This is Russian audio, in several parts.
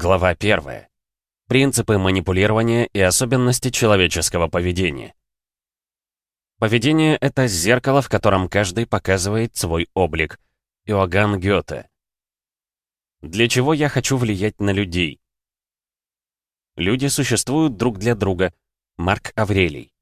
Глава 1. Принципы манипулирования и особенности человеческого поведения. Поведение — это зеркало, в котором каждый показывает свой облик. Иоганн Гёте. Для чего я хочу влиять на людей? Люди существуют друг для друга. Марк Аврелий.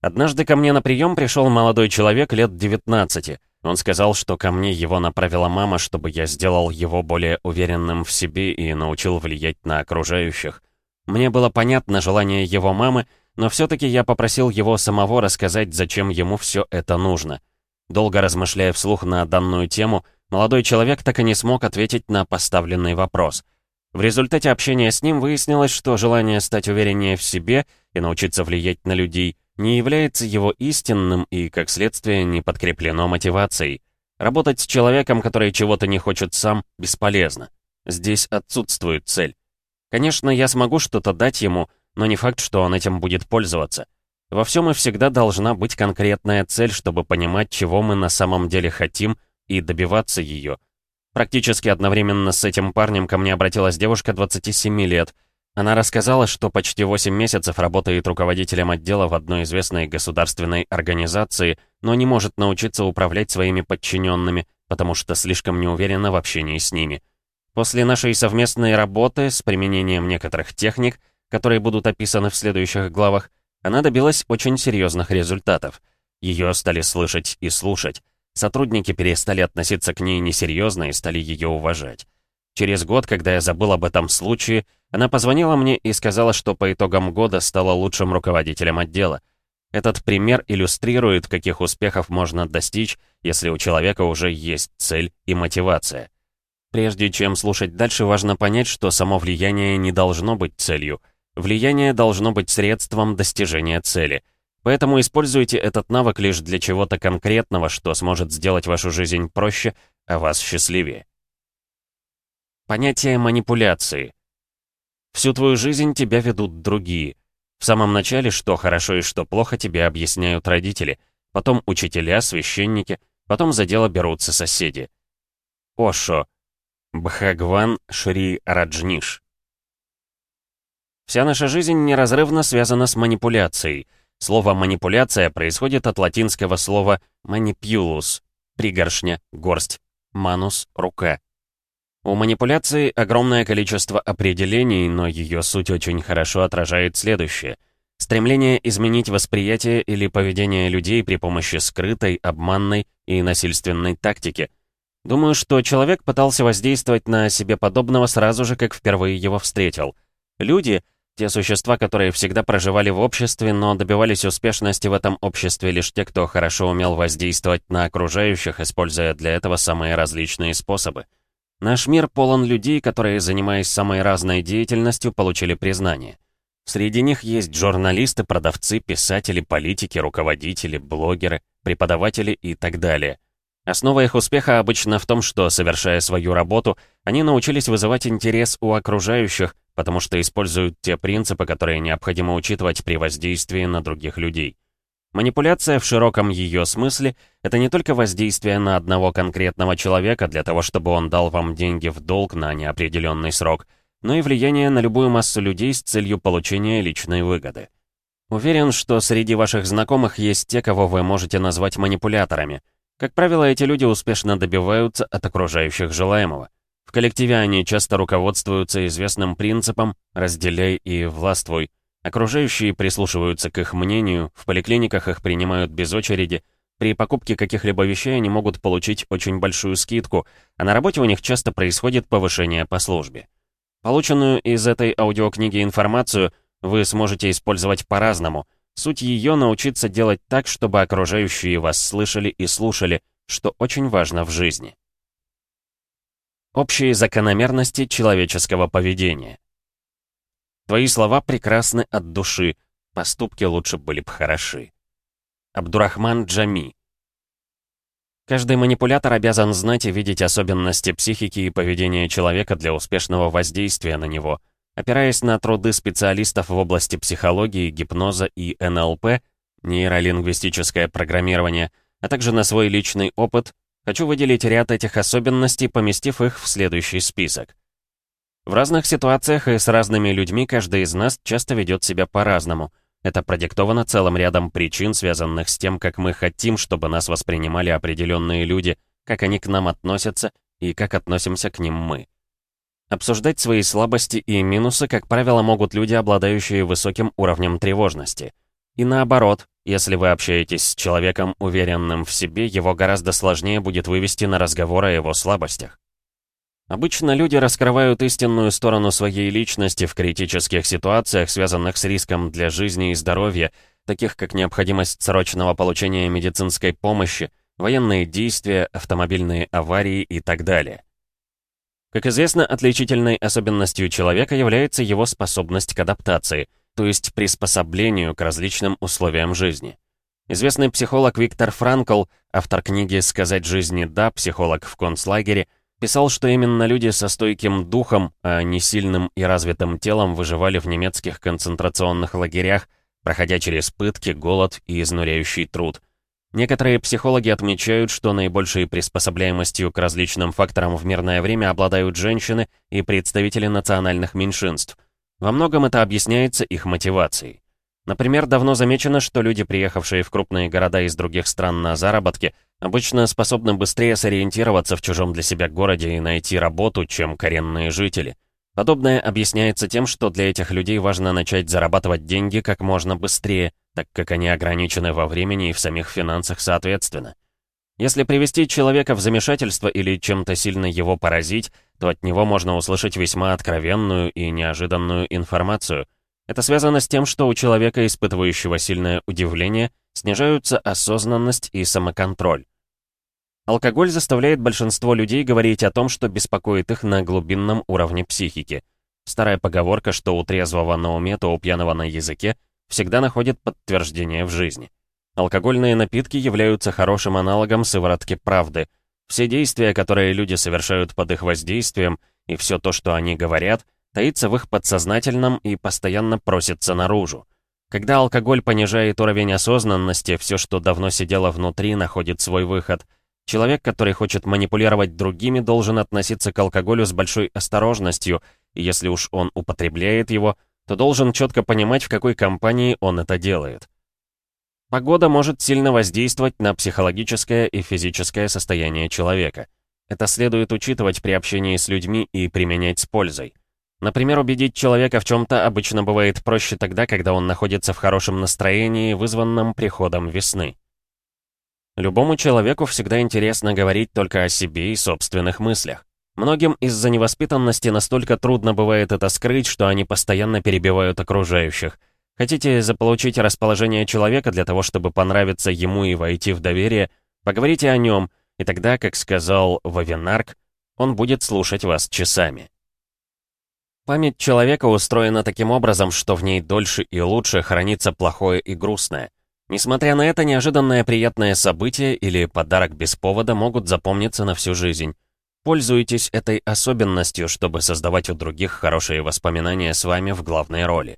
Однажды ко мне на прием пришел молодой человек лет 19 он сказал, что ко мне его направила мама, чтобы я сделал его более уверенным в себе и научил влиять на окружающих. Мне было понятно желание его мамы, но все-таки я попросил его самого рассказать, зачем ему все это нужно. Долго размышляя вслух на данную тему, молодой человек так и не смог ответить на поставленный вопрос. В результате общения с ним выяснилось, что желание стать увереннее в себе и научиться влиять на людей — не является его истинным и, как следствие, не подкреплено мотивацией. Работать с человеком, который чего-то не хочет сам, бесполезно. Здесь отсутствует цель. Конечно, я смогу что-то дать ему, но не факт, что он этим будет пользоваться. Во всем и всегда должна быть конкретная цель, чтобы понимать, чего мы на самом деле хотим, и добиваться ее. Практически одновременно с этим парнем ко мне обратилась девушка 27 лет — она рассказала, что почти 8 месяцев работает руководителем отдела в одной известной государственной организации, но не может научиться управлять своими подчиненными, потому что слишком не уверена в общении с ними. После нашей совместной работы с применением некоторых техник, которые будут описаны в следующих главах, она добилась очень серьезных результатов. Ее стали слышать и слушать. Сотрудники перестали относиться к ней несерьезно и стали ее уважать. Через год, когда я забыл об этом случае, она позвонила мне и сказала, что по итогам года стала лучшим руководителем отдела. Этот пример иллюстрирует, каких успехов можно достичь, если у человека уже есть цель и мотивация. Прежде чем слушать дальше, важно понять, что само влияние не должно быть целью. Влияние должно быть средством достижения цели. Поэтому используйте этот навык лишь для чего-то конкретного, что сможет сделать вашу жизнь проще, а вас счастливее. Понятие манипуляции. Всю твою жизнь тебя ведут другие. В самом начале, что хорошо и что плохо, тебе объясняют родители, потом учителя, священники, потом за дело берутся соседи. Ошо. Бхагван Шри Раджниш. Вся наша жизнь неразрывно связана с манипуляцией. Слово «манипуляция» происходит от латинского слова «manipulus» — пригоршня, горсть, «manus» — рука. У манипуляции огромное количество определений, но ее суть очень хорошо отражает следующее. Стремление изменить восприятие или поведение людей при помощи скрытой, обманной и насильственной тактики. Думаю, что человек пытался воздействовать на себе подобного сразу же, как впервые его встретил. Люди — те существа, которые всегда проживали в обществе, но добивались успешности в этом обществе лишь те, кто хорошо умел воздействовать на окружающих, используя для этого самые различные способы. Наш мир полон людей, которые, занимаясь самой разной деятельностью, получили признание. Среди них есть журналисты, продавцы, писатели, политики, руководители, блогеры, преподаватели и так далее. Основа их успеха обычно в том, что, совершая свою работу, они научились вызывать интерес у окружающих, потому что используют те принципы, которые необходимо учитывать при воздействии на других людей. Манипуляция в широком ее смысле — это не только воздействие на одного конкретного человека для того, чтобы он дал вам деньги в долг на неопределенный срок, но и влияние на любую массу людей с целью получения личной выгоды. Уверен, что среди ваших знакомых есть те, кого вы можете назвать манипуляторами. Как правило, эти люди успешно добиваются от окружающих желаемого. В коллективе они часто руководствуются известным принципом «разделяй и властвуй», Окружающие прислушиваются к их мнению, в поликлиниках их принимают без очереди, при покупке каких-либо вещей они могут получить очень большую скидку, а на работе у них часто происходит повышение по службе. Полученную из этой аудиокниги информацию вы сможете использовать по-разному. Суть ее научиться делать так, чтобы окружающие вас слышали и слушали, что очень важно в жизни. Общие закономерности человеческого поведения. Твои слова прекрасны от души, поступки лучше были бы хороши. Абдурахман Джами Каждый манипулятор обязан знать и видеть особенности психики и поведения человека для успешного воздействия на него. Опираясь на труды специалистов в области психологии, гипноза и НЛП, нейролингвистическое программирование, а также на свой личный опыт, хочу выделить ряд этих особенностей, поместив их в следующий список. В разных ситуациях и с разными людьми каждый из нас часто ведет себя по-разному. Это продиктовано целым рядом причин, связанных с тем, как мы хотим, чтобы нас воспринимали определенные люди, как они к нам относятся и как относимся к ним мы. Обсуждать свои слабости и минусы, как правило, могут люди, обладающие высоким уровнем тревожности. И наоборот, если вы общаетесь с человеком, уверенным в себе, его гораздо сложнее будет вывести на разговор о его слабостях. Обычно люди раскрывают истинную сторону своей личности в критических ситуациях, связанных с риском для жизни и здоровья, таких как необходимость срочного получения медицинской помощи, военные действия, автомобильные аварии и так далее. Как известно, отличительной особенностью человека является его способность к адаптации, то есть приспособлению к различным условиям жизни. Известный психолог Виктор Франкл, автор книги «Сказать жизни да. Психолог в концлагере», Писал, что именно люди со стойким духом, а не сильным и развитым телом выживали в немецких концентрационных лагерях, проходя через пытки, голод и изнуряющий труд. Некоторые психологи отмечают, что наибольшей приспособляемостью к различным факторам в мирное время обладают женщины и представители национальных меньшинств. Во многом это объясняется их мотивацией. Например, давно замечено, что люди, приехавшие в крупные города из других стран на заработки, обычно способны быстрее сориентироваться в чужом для себя городе и найти работу, чем коренные жители. Подобное объясняется тем, что для этих людей важно начать зарабатывать деньги как можно быстрее, так как они ограничены во времени и в самих финансах соответственно. Если привести человека в замешательство или чем-то сильно его поразить, то от него можно услышать весьма откровенную и неожиданную информацию. Это связано с тем, что у человека, испытывающего сильное удивление, снижаются осознанность и самоконтроль. Алкоголь заставляет большинство людей говорить о том, что беспокоит их на глубинном уровне психики. Старая поговорка, что у трезвого на уме, то у пьяного на языке, всегда находит подтверждение в жизни. Алкогольные напитки являются хорошим аналогом сыворотки правды. Все действия, которые люди совершают под их воздействием, и все то, что они говорят, таится в их подсознательном и постоянно просится наружу. Когда алкоголь понижает уровень осознанности, все, что давно сидело внутри, находит свой выход — Человек, который хочет манипулировать другими, должен относиться к алкоголю с большой осторожностью, и если уж он употребляет его, то должен четко понимать, в какой компании он это делает. Погода может сильно воздействовать на психологическое и физическое состояние человека. Это следует учитывать при общении с людьми и применять с пользой. Например, убедить человека в чем-то обычно бывает проще тогда, когда он находится в хорошем настроении, вызванном приходом весны. Любому человеку всегда интересно говорить только о себе и собственных мыслях. Многим из-за невоспитанности настолько трудно бывает это скрыть, что они постоянно перебивают окружающих. Хотите заполучить расположение человека для того, чтобы понравиться ему и войти в доверие, поговорите о нем, и тогда, как сказал Вавинарк, он будет слушать вас часами. Память человека устроена таким образом, что в ней дольше и лучше хранится плохое и грустное. Несмотря на это, неожиданное приятное событие или подарок без повода могут запомниться на всю жизнь. Пользуйтесь этой особенностью, чтобы создавать у других хорошие воспоминания с вами в главной роли.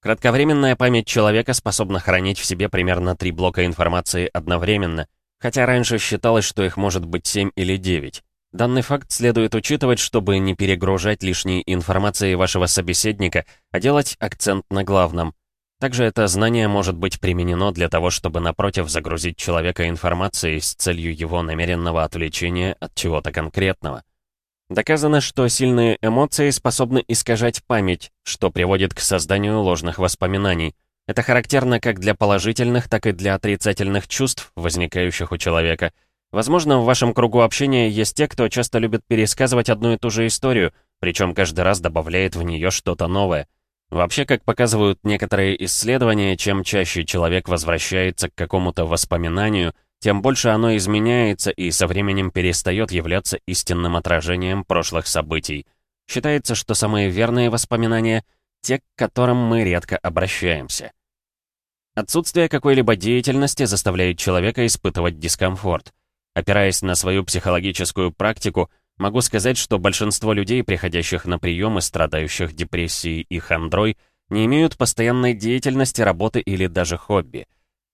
Кратковременная память человека способна хранить в себе примерно три блока информации одновременно, хотя раньше считалось, что их может быть 7 или 9. Данный факт следует учитывать, чтобы не перегружать лишней информацией вашего собеседника, а делать акцент на главном — также это знание может быть применено для того, чтобы напротив загрузить человека информацией с целью его намеренного отвлечения от чего-то конкретного. Доказано, что сильные эмоции способны искажать память, что приводит к созданию ложных воспоминаний. Это характерно как для положительных, так и для отрицательных чувств, возникающих у человека. Возможно, в вашем кругу общения есть те, кто часто любит пересказывать одну и ту же историю, причем каждый раз добавляет в нее что-то новое. Вообще, как показывают некоторые исследования, чем чаще человек возвращается к какому-то воспоминанию, тем больше оно изменяется и со временем перестает являться истинным отражением прошлых событий. Считается, что самые верные воспоминания — те, к которым мы редко обращаемся. Отсутствие какой-либо деятельности заставляет человека испытывать дискомфорт. Опираясь на свою психологическую практику — Могу сказать, что большинство людей, приходящих на прием и страдающих депрессией и хандрой, не имеют постоянной деятельности, работы или даже хобби.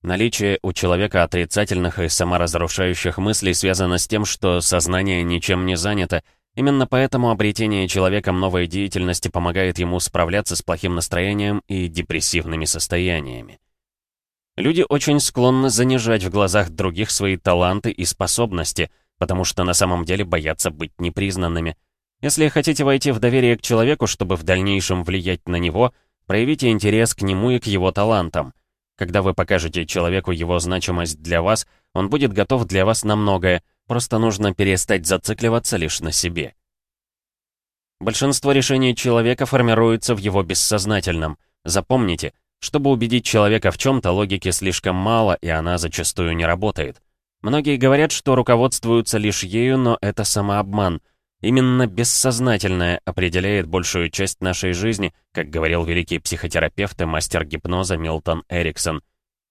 Наличие у человека отрицательных и саморазрушающих мыслей связано с тем, что сознание ничем не занято, Именно поэтому обретение человеком новой деятельности помогает ему справляться с плохим настроением и депрессивными состояниями. Люди очень склонны занижать в глазах других свои таланты и способности, потому что на самом деле боятся быть непризнанными. Если хотите войти в доверие к человеку, чтобы в дальнейшем влиять на него, проявите интерес к нему и к его талантам. Когда вы покажете человеку его значимость для вас, он будет готов для вас на многое, просто нужно перестать зацикливаться лишь на себе. Большинство решений человека формируется в его бессознательном. Запомните, чтобы убедить человека в чем-то, логики слишком мало, и она зачастую не работает. Многие говорят, что руководствуются лишь ею, но это самообман. Именно бессознательное определяет большую часть нашей жизни, как говорил великий психотерапевт и мастер гипноза Милтон Эриксон.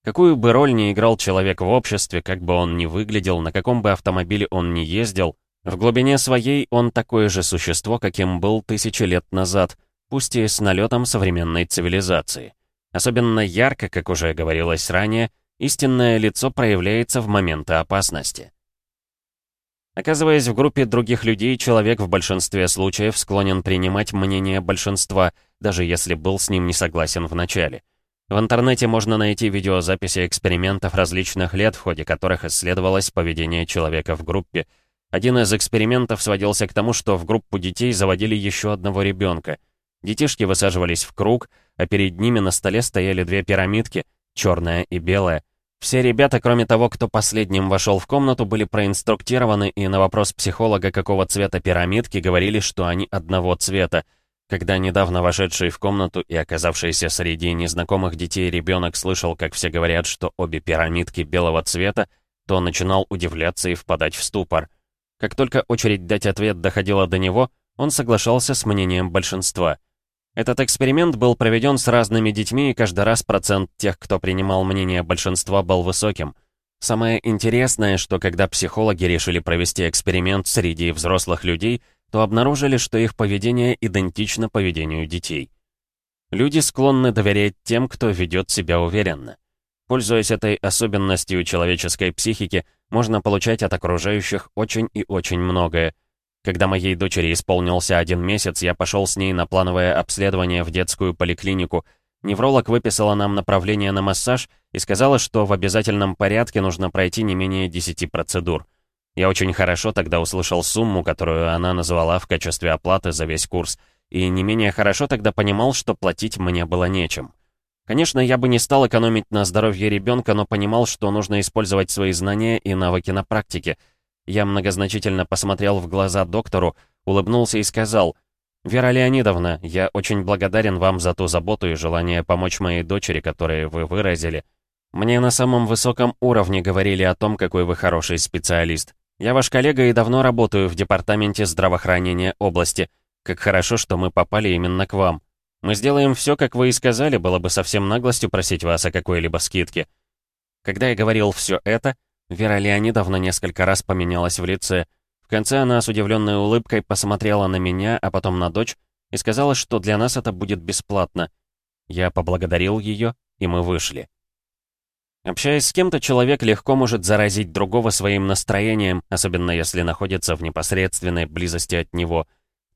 Какую бы роль ни играл человек в обществе, как бы он ни выглядел, на каком бы автомобиле он ни ездил, в глубине своей он такое же существо, каким был тысячи лет назад, пусть и с налетом современной цивилизации. Особенно ярко, как уже говорилось ранее, истинное лицо проявляется в моменты опасности. Оказываясь в группе других людей, человек в большинстве случаев склонен принимать мнение большинства, даже если был с ним не согласен в начале. В интернете можно найти видеозаписи экспериментов различных лет, в ходе которых исследовалось поведение человека в группе. Один из экспериментов сводился к тому, что в группу детей заводили еще одного ребенка. Детишки высаживались в круг, а перед ними на столе стояли две пирамидки, черная и белая. Все ребята, кроме того, кто последним вошел в комнату, были проинструктированы и на вопрос психолога, какого цвета пирамидки, говорили, что они одного цвета. Когда недавно вошедший в комнату и оказавшийся среди незнакомых детей ребенок слышал, как все говорят, что обе пирамидки белого цвета, то начинал удивляться и впадать в ступор. Как только очередь дать ответ доходила до него, он соглашался с мнением большинства — этот эксперимент был проведен с разными детьми, и каждый раз процент тех, кто принимал мнение большинства, был высоким. Самое интересное, что когда психологи решили провести эксперимент среди взрослых людей, то обнаружили, что их поведение идентично поведению детей. Люди склонны доверять тем, кто ведет себя уверенно. Пользуясь этой особенностью человеческой психики, можно получать от окружающих очень и очень многое — когда моей дочери исполнился один месяц, я пошел с ней на плановое обследование в детскую поликлинику. Невролог выписала нам направление на массаж и сказала, что в обязательном порядке нужно пройти не менее 10 процедур. Я очень хорошо тогда услышал сумму, которую она назвала в качестве оплаты за весь курс, и не менее хорошо тогда понимал, что платить мне было нечем. Конечно, я бы не стал экономить на здоровье ребенка, но понимал, что нужно использовать свои знания и навыки на практике — я многозначительно посмотрел в глаза доктору, улыбнулся и сказал, «Вера Леонидовна, я очень благодарен вам за ту заботу и желание помочь моей дочери, которые вы выразили. Мне на самом высоком уровне говорили о том, какой вы хороший специалист. Я ваш коллега и давно работаю в департаменте здравоохранения области. Как хорошо, что мы попали именно к вам. Мы сделаем все, как вы и сказали, было бы совсем наглостью просить вас о какой-либо скидке». Когда я говорил все это, Вера Леонидовна несколько раз поменялась в лице. В конце она с удивленной улыбкой посмотрела на меня, а потом на дочь, и сказала, что для нас это будет бесплатно. Я поблагодарил ее, и мы вышли. Общаясь с кем-то, человек легко может заразить другого своим настроением, особенно если находится в непосредственной близости от него.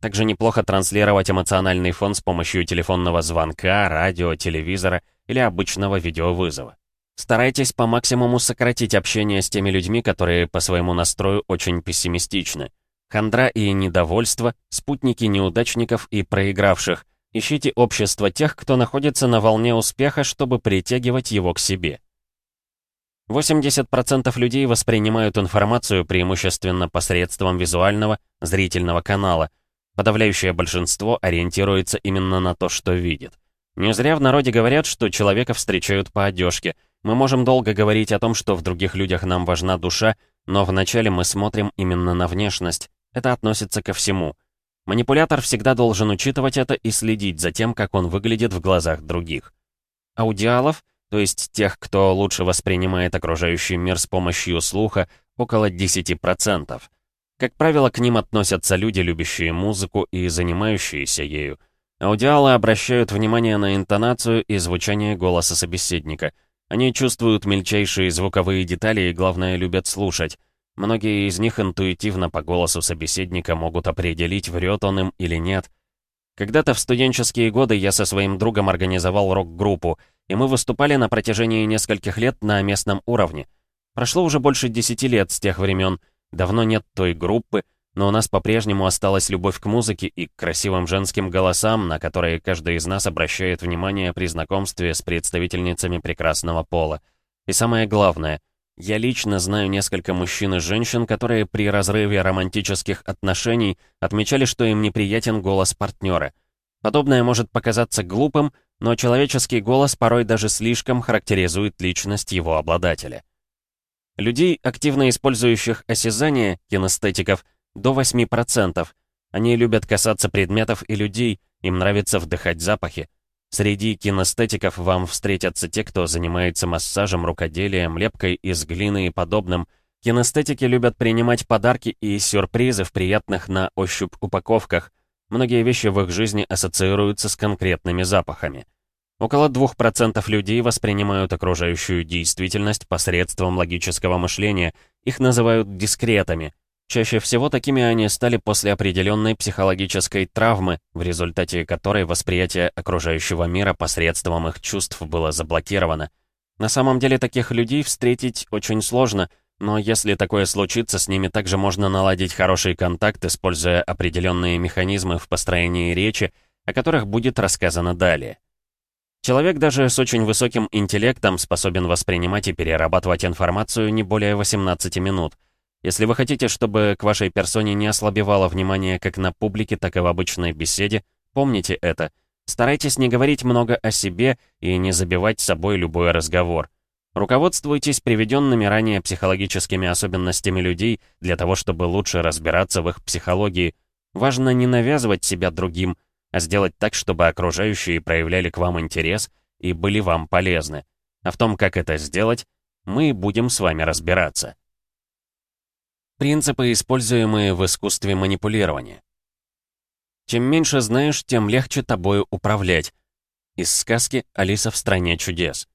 Также неплохо транслировать эмоциональный фон с помощью телефонного звонка, радио, телевизора или обычного видеовызова. Старайтесь по максимуму сократить общение с теми людьми, которые по своему настрою очень пессимистичны. Хандра и недовольство, спутники неудачников и проигравших. Ищите общество тех, кто находится на волне успеха, чтобы притягивать его к себе. 80% людей воспринимают информацию преимущественно посредством визуального, зрительного канала. Подавляющее большинство ориентируется именно на то, что видит. Не зря в народе говорят, что человека встречают по одежке – мы можем долго говорить о том, что в других людях нам важна душа, но вначале мы смотрим именно на внешность. Это относится ко всему. Манипулятор всегда должен учитывать это и следить за тем, как он выглядит в глазах других. Аудиалов, то есть тех, кто лучше воспринимает окружающий мир с помощью слуха, около 10%. Как правило, к ним относятся люди, любящие музыку и занимающиеся ею. Аудиалы обращают внимание на интонацию и звучание голоса собеседника — они чувствуют мельчайшие звуковые детали и, главное, любят слушать. Многие из них интуитивно по голосу собеседника могут определить, врет он им или нет. Когда-то в студенческие годы я со своим другом организовал рок-группу, и мы выступали на протяжении нескольких лет на местном уровне. Прошло уже больше десяти лет с тех времен, давно нет той группы, но у нас по-прежнему осталась любовь к музыке и к красивым женским голосам, на которые каждый из нас обращает внимание при знакомстве с представительницами прекрасного пола. И самое главное, я лично знаю несколько мужчин и женщин, которые при разрыве романтических отношений отмечали, что им неприятен голос партнера. Подобное может показаться глупым, но человеческий голос порой даже слишком характеризует личность его обладателя. Людей, активно использующих осязание, кинестетиков, до 8%. Они любят касаться предметов и людей, им нравится вдыхать запахи. Среди кинестетиков вам встретятся те, кто занимается массажем, рукоделием, лепкой из глины и подобным. Кинестетики любят принимать подарки и сюрпризы в приятных на ощупь упаковках. Многие вещи в их жизни ассоциируются с конкретными запахами. Около 2% людей воспринимают окружающую действительность посредством логического мышления. Их называют дискретами. Чаще всего такими они стали после определенной психологической травмы, в результате которой восприятие окружающего мира посредством их чувств было заблокировано. На самом деле таких людей встретить очень сложно, но если такое случится, с ними также можно наладить хороший контакт, используя определенные механизмы в построении речи, о которых будет рассказано далее. Человек даже с очень высоким интеллектом способен воспринимать и перерабатывать информацию не более 18 минут — если вы хотите, чтобы к вашей персоне не ослабевало внимание как на публике, так и в обычной беседе, помните это. Старайтесь не говорить много о себе и не забивать собой любой разговор. Руководствуйтесь приведенными ранее психологическими особенностями людей для того, чтобы лучше разбираться в их психологии. Важно не навязывать себя другим, а сделать так, чтобы окружающие проявляли к вам интерес и были вам полезны. А в том, как это сделать, мы будем с вами разбираться. Принципы, используемые в искусстве манипулирования. Чем меньше знаешь, тем легче тобою управлять. Из сказки «Алиса в стране чудес».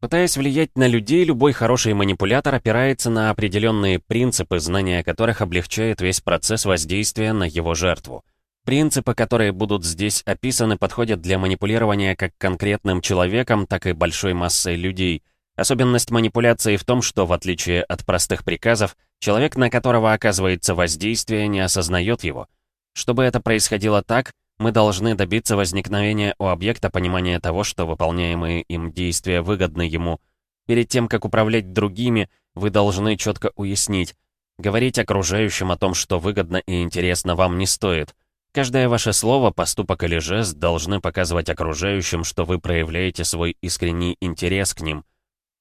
Пытаясь влиять на людей, любой хороший манипулятор опирается на определенные принципы, знания которых облегчает весь процесс воздействия на его жертву. Принципы, которые будут здесь описаны, подходят для манипулирования как конкретным человеком, так и большой массой людей – Особенность манипуляции в том, что, в отличие от простых приказов, человек, на которого оказывается воздействие, не осознает его. Чтобы это происходило так, мы должны добиться возникновения у объекта понимания того, что выполняемые им действия выгодны ему. Перед тем, как управлять другими, вы должны четко уяснить, говорить окружающим о том, что выгодно и интересно вам не стоит. Каждое ваше слово, поступок или жест должны показывать окружающим, что вы проявляете свой искренний интерес к ним –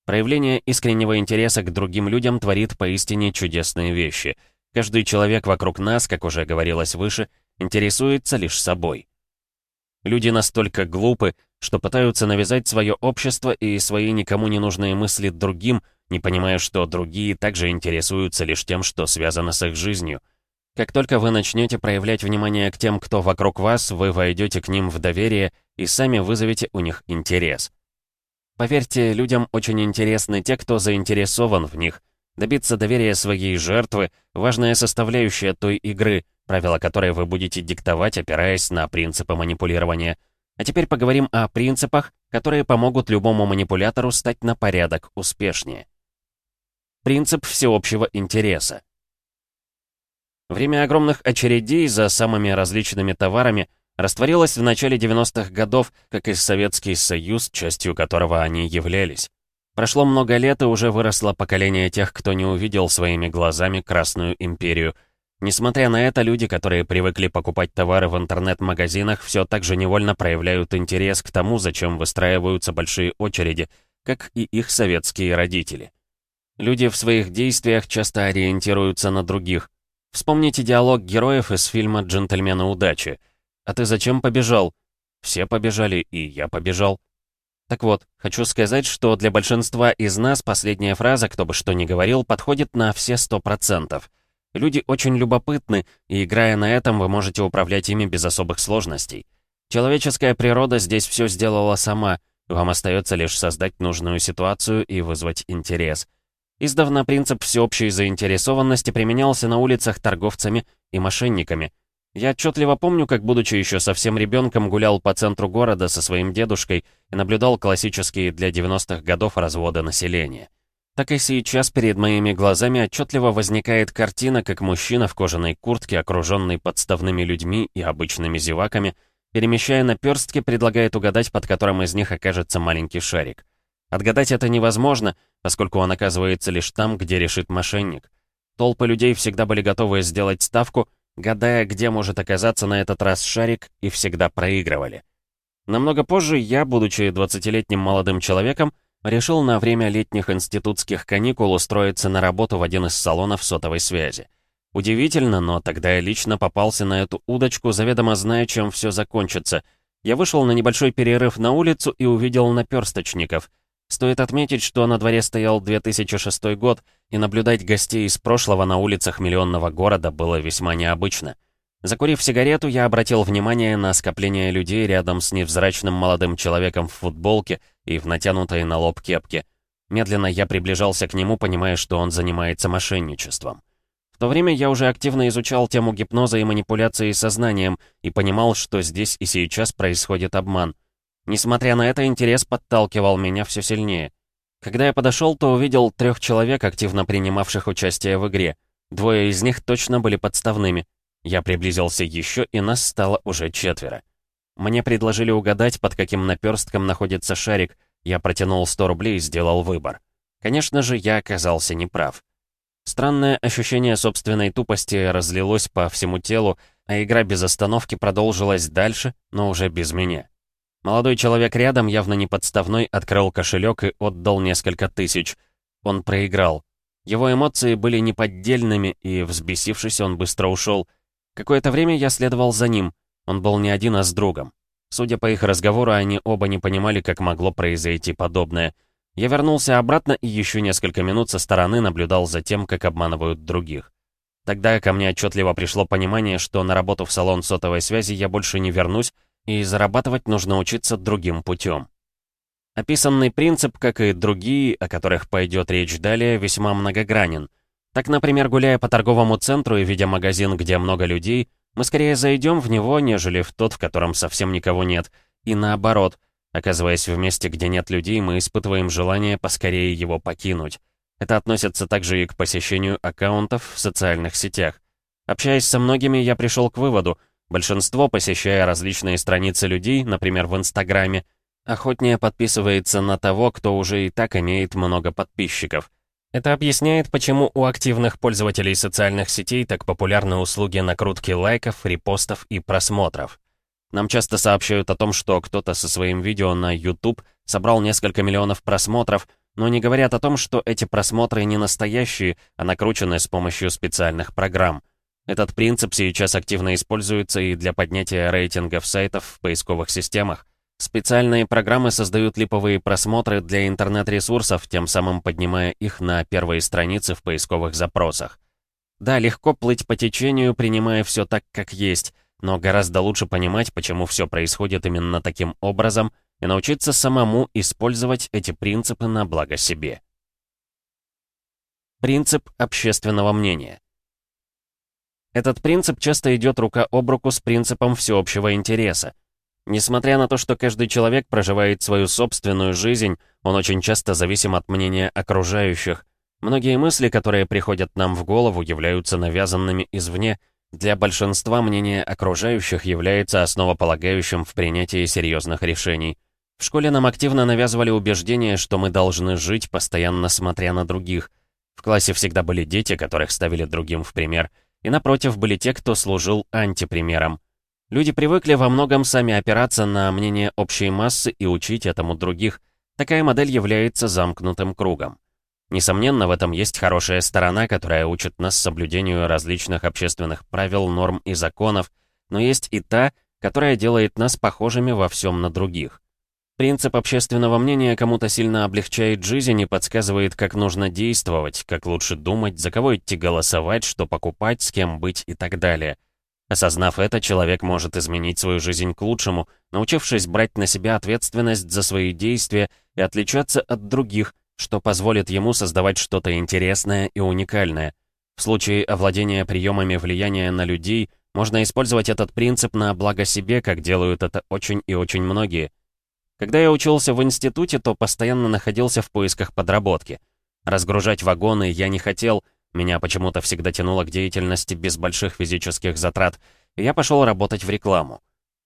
Проявление искреннего интереса к другим людям творит поистине чудесные вещи. Каждый человек вокруг нас, как уже говорилось выше, интересуется лишь собой. Люди настолько глупы, что пытаются навязать свое общество и свои никому не нужные мысли другим, не понимая, что другие также интересуются лишь тем, что связано с их жизнью. Как только вы начнете проявлять внимание к тем, кто вокруг вас, вы войдете к ним в доверие и сами вызовете у них интерес. Поверьте, людям очень интересны те, кто заинтересован в них. Добиться доверия своей жертвы — важная составляющая той игры, правила которой вы будете диктовать, опираясь на принципы манипулирования. А теперь поговорим о принципах, которые помогут любому манипулятору стать на порядок успешнее. Принцип всеобщего интереса. Время огромных очередей за самыми различными товарами — растворилась в начале 90-х годов, как и Советский Союз, частью которого они являлись. Прошло много лет, и уже выросло поколение тех, кто не увидел своими глазами Красную империю. Несмотря на это, люди, которые привыкли покупать товары в интернет-магазинах, все так же невольно проявляют интерес к тому, зачем выстраиваются большие очереди, как и их советские родители. Люди в своих действиях часто ориентируются на других. Вспомните диалог героев из фильма «Джентльмены удачи». «А ты зачем побежал?» «Все побежали, и я побежал». Так вот, хочу сказать, что для большинства из нас последняя фраза, кто бы что ни говорил, подходит на все сто процентов. Люди очень любопытны, и играя на этом, вы можете управлять ими без особых сложностей. Человеческая природа здесь все сделала сама, вам остается лишь создать нужную ситуацию и вызвать интерес. Издавна принцип всеобщей заинтересованности применялся на улицах торговцами и мошенниками. Я отчетливо помню, как, будучи еще совсем ребенком, гулял по центру города со своим дедушкой и наблюдал классические для 90-х годов разводы населения. Так и сейчас перед моими глазами отчетливо возникает картина, как мужчина в кожаной куртке, окруженный подставными людьми и обычными зеваками, перемещая наперстки, предлагает угадать, под которым из них окажется маленький шарик. Отгадать это невозможно, поскольку он оказывается лишь там, где решит мошенник. Толпы людей всегда были готовы сделать ставку, гадая, где может оказаться на этот раз шарик, и всегда проигрывали. Намного позже я, будучи 20-летним молодым человеком, решил на время летних институтских каникул устроиться на работу в один из салонов сотовой связи. Удивительно, но тогда я лично попался на эту удочку, заведомо зная, чем все закончится. Я вышел на небольшой перерыв на улицу и увидел наперсточников. Стоит отметить, что на дворе стоял 2006 год, и наблюдать гостей из прошлого на улицах миллионного города было весьма необычно. Закурив сигарету, я обратил внимание на скопление людей рядом с невзрачным молодым человеком в футболке и в натянутой на лоб кепке. Медленно я приближался к нему, понимая, что он занимается мошенничеством. В то время я уже активно изучал тему гипноза и манипуляции сознанием и понимал, что здесь и сейчас происходит обман. Несмотря на это, интерес подталкивал меня все сильнее. Когда я подошел, то увидел трех человек, активно принимавших участие в игре. Двое из них точно были подставными. Я приблизился еще, и нас стало уже четверо. Мне предложили угадать, под каким наперстком находится шарик. Я протянул 100 рублей и сделал выбор. Конечно же, я оказался неправ. Странное ощущение собственной тупости разлилось по всему телу, а игра без остановки продолжилась дальше, но уже без меня. Молодой человек рядом, явно не подставной, открыл кошелек и отдал несколько тысяч. Он проиграл. Его эмоции были неподдельными, и, взбесившись, он быстро ушел. Какое-то время я следовал за ним. Он был не один, а с другом. Судя по их разговору, они оба не понимали, как могло произойти подобное. Я вернулся обратно и еще несколько минут со стороны наблюдал за тем, как обманывают других. Тогда ко мне отчетливо пришло понимание, что на работу в салон сотовой связи я больше не вернусь, и зарабатывать нужно учиться другим путем. Описанный принцип, как и другие, о которых пойдет речь далее, весьма многогранен — так, например, гуляя по торговому центру и видя магазин, где много людей, мы скорее зайдем в него, нежели в тот, в котором совсем никого нет. И наоборот, оказываясь в месте, где нет людей, мы испытываем желание поскорее его покинуть. Это относится также и к посещению аккаунтов в социальных сетях. Общаясь со многими, я пришел к выводу, большинство, посещая различные страницы людей, например, в Инстаграме, охотнее подписывается на того, кто уже и так имеет много подписчиков. Это объясняет, почему у активных пользователей социальных сетей так популярны услуги накрутки лайков, репостов и просмотров. Нам часто сообщают о том, что кто-то со своим видео на YouTube собрал несколько миллионов просмотров, но не говорят о том, что эти просмотры не настоящие, а накручены с помощью специальных программ. Этот принцип сейчас активно используется и для поднятия рейтингов сайтов в поисковых системах, Специальные программы создают липовые просмотры для интернет-ресурсов, тем самым поднимая их на первые страницы в поисковых запросах. Да, легко плыть по течению, принимая все так, как есть, но гораздо лучше понимать, почему все происходит именно таким образом, и научиться самому использовать эти принципы на благо себе. Принцип общественного мнения. Этот принцип часто идет рука об руку с принципом всеобщего интереса. Несмотря на то, что каждый человек проживает свою собственную жизнь, он очень часто зависим от мнения окружающих. Многие мысли, которые приходят нам в голову, являются навязанными извне. Для большинства мнение окружающих является основополагающим в принятии серьезных решений. В школе нам активно навязывали убеждение, что мы должны жить, постоянно смотря на других. В классе всегда были дети, которых ставили другим в пример, и напротив были те, кто служил антипримером. Люди привыкли во многом сами опираться на мнение общей массы и учить этому других. Такая модель является замкнутым кругом. Несомненно, в этом есть хорошая сторона, которая учит нас соблюдению различных общественных правил, норм и законов, но есть и та, которая делает нас похожими во всем на других. Принцип общественного мнения кому-то сильно облегчает жизнь и подсказывает, как нужно действовать, как лучше думать, за кого идти голосовать, что покупать, с кем быть и так далее – Осознав это, человек может изменить свою жизнь к лучшему, научившись брать на себя ответственность за свои действия и отличаться от других, что позволит ему создавать что-то интересное и уникальное. В случае овладения приемами влияния на людей можно использовать этот принцип на благо себе, как делают это очень и очень многие. Когда я учился в институте, то постоянно находился в поисках подработки. Разгружать вагоны я не хотел, меня почему-то всегда тянуло к деятельности без больших физических затрат, и я пошел работать в рекламу.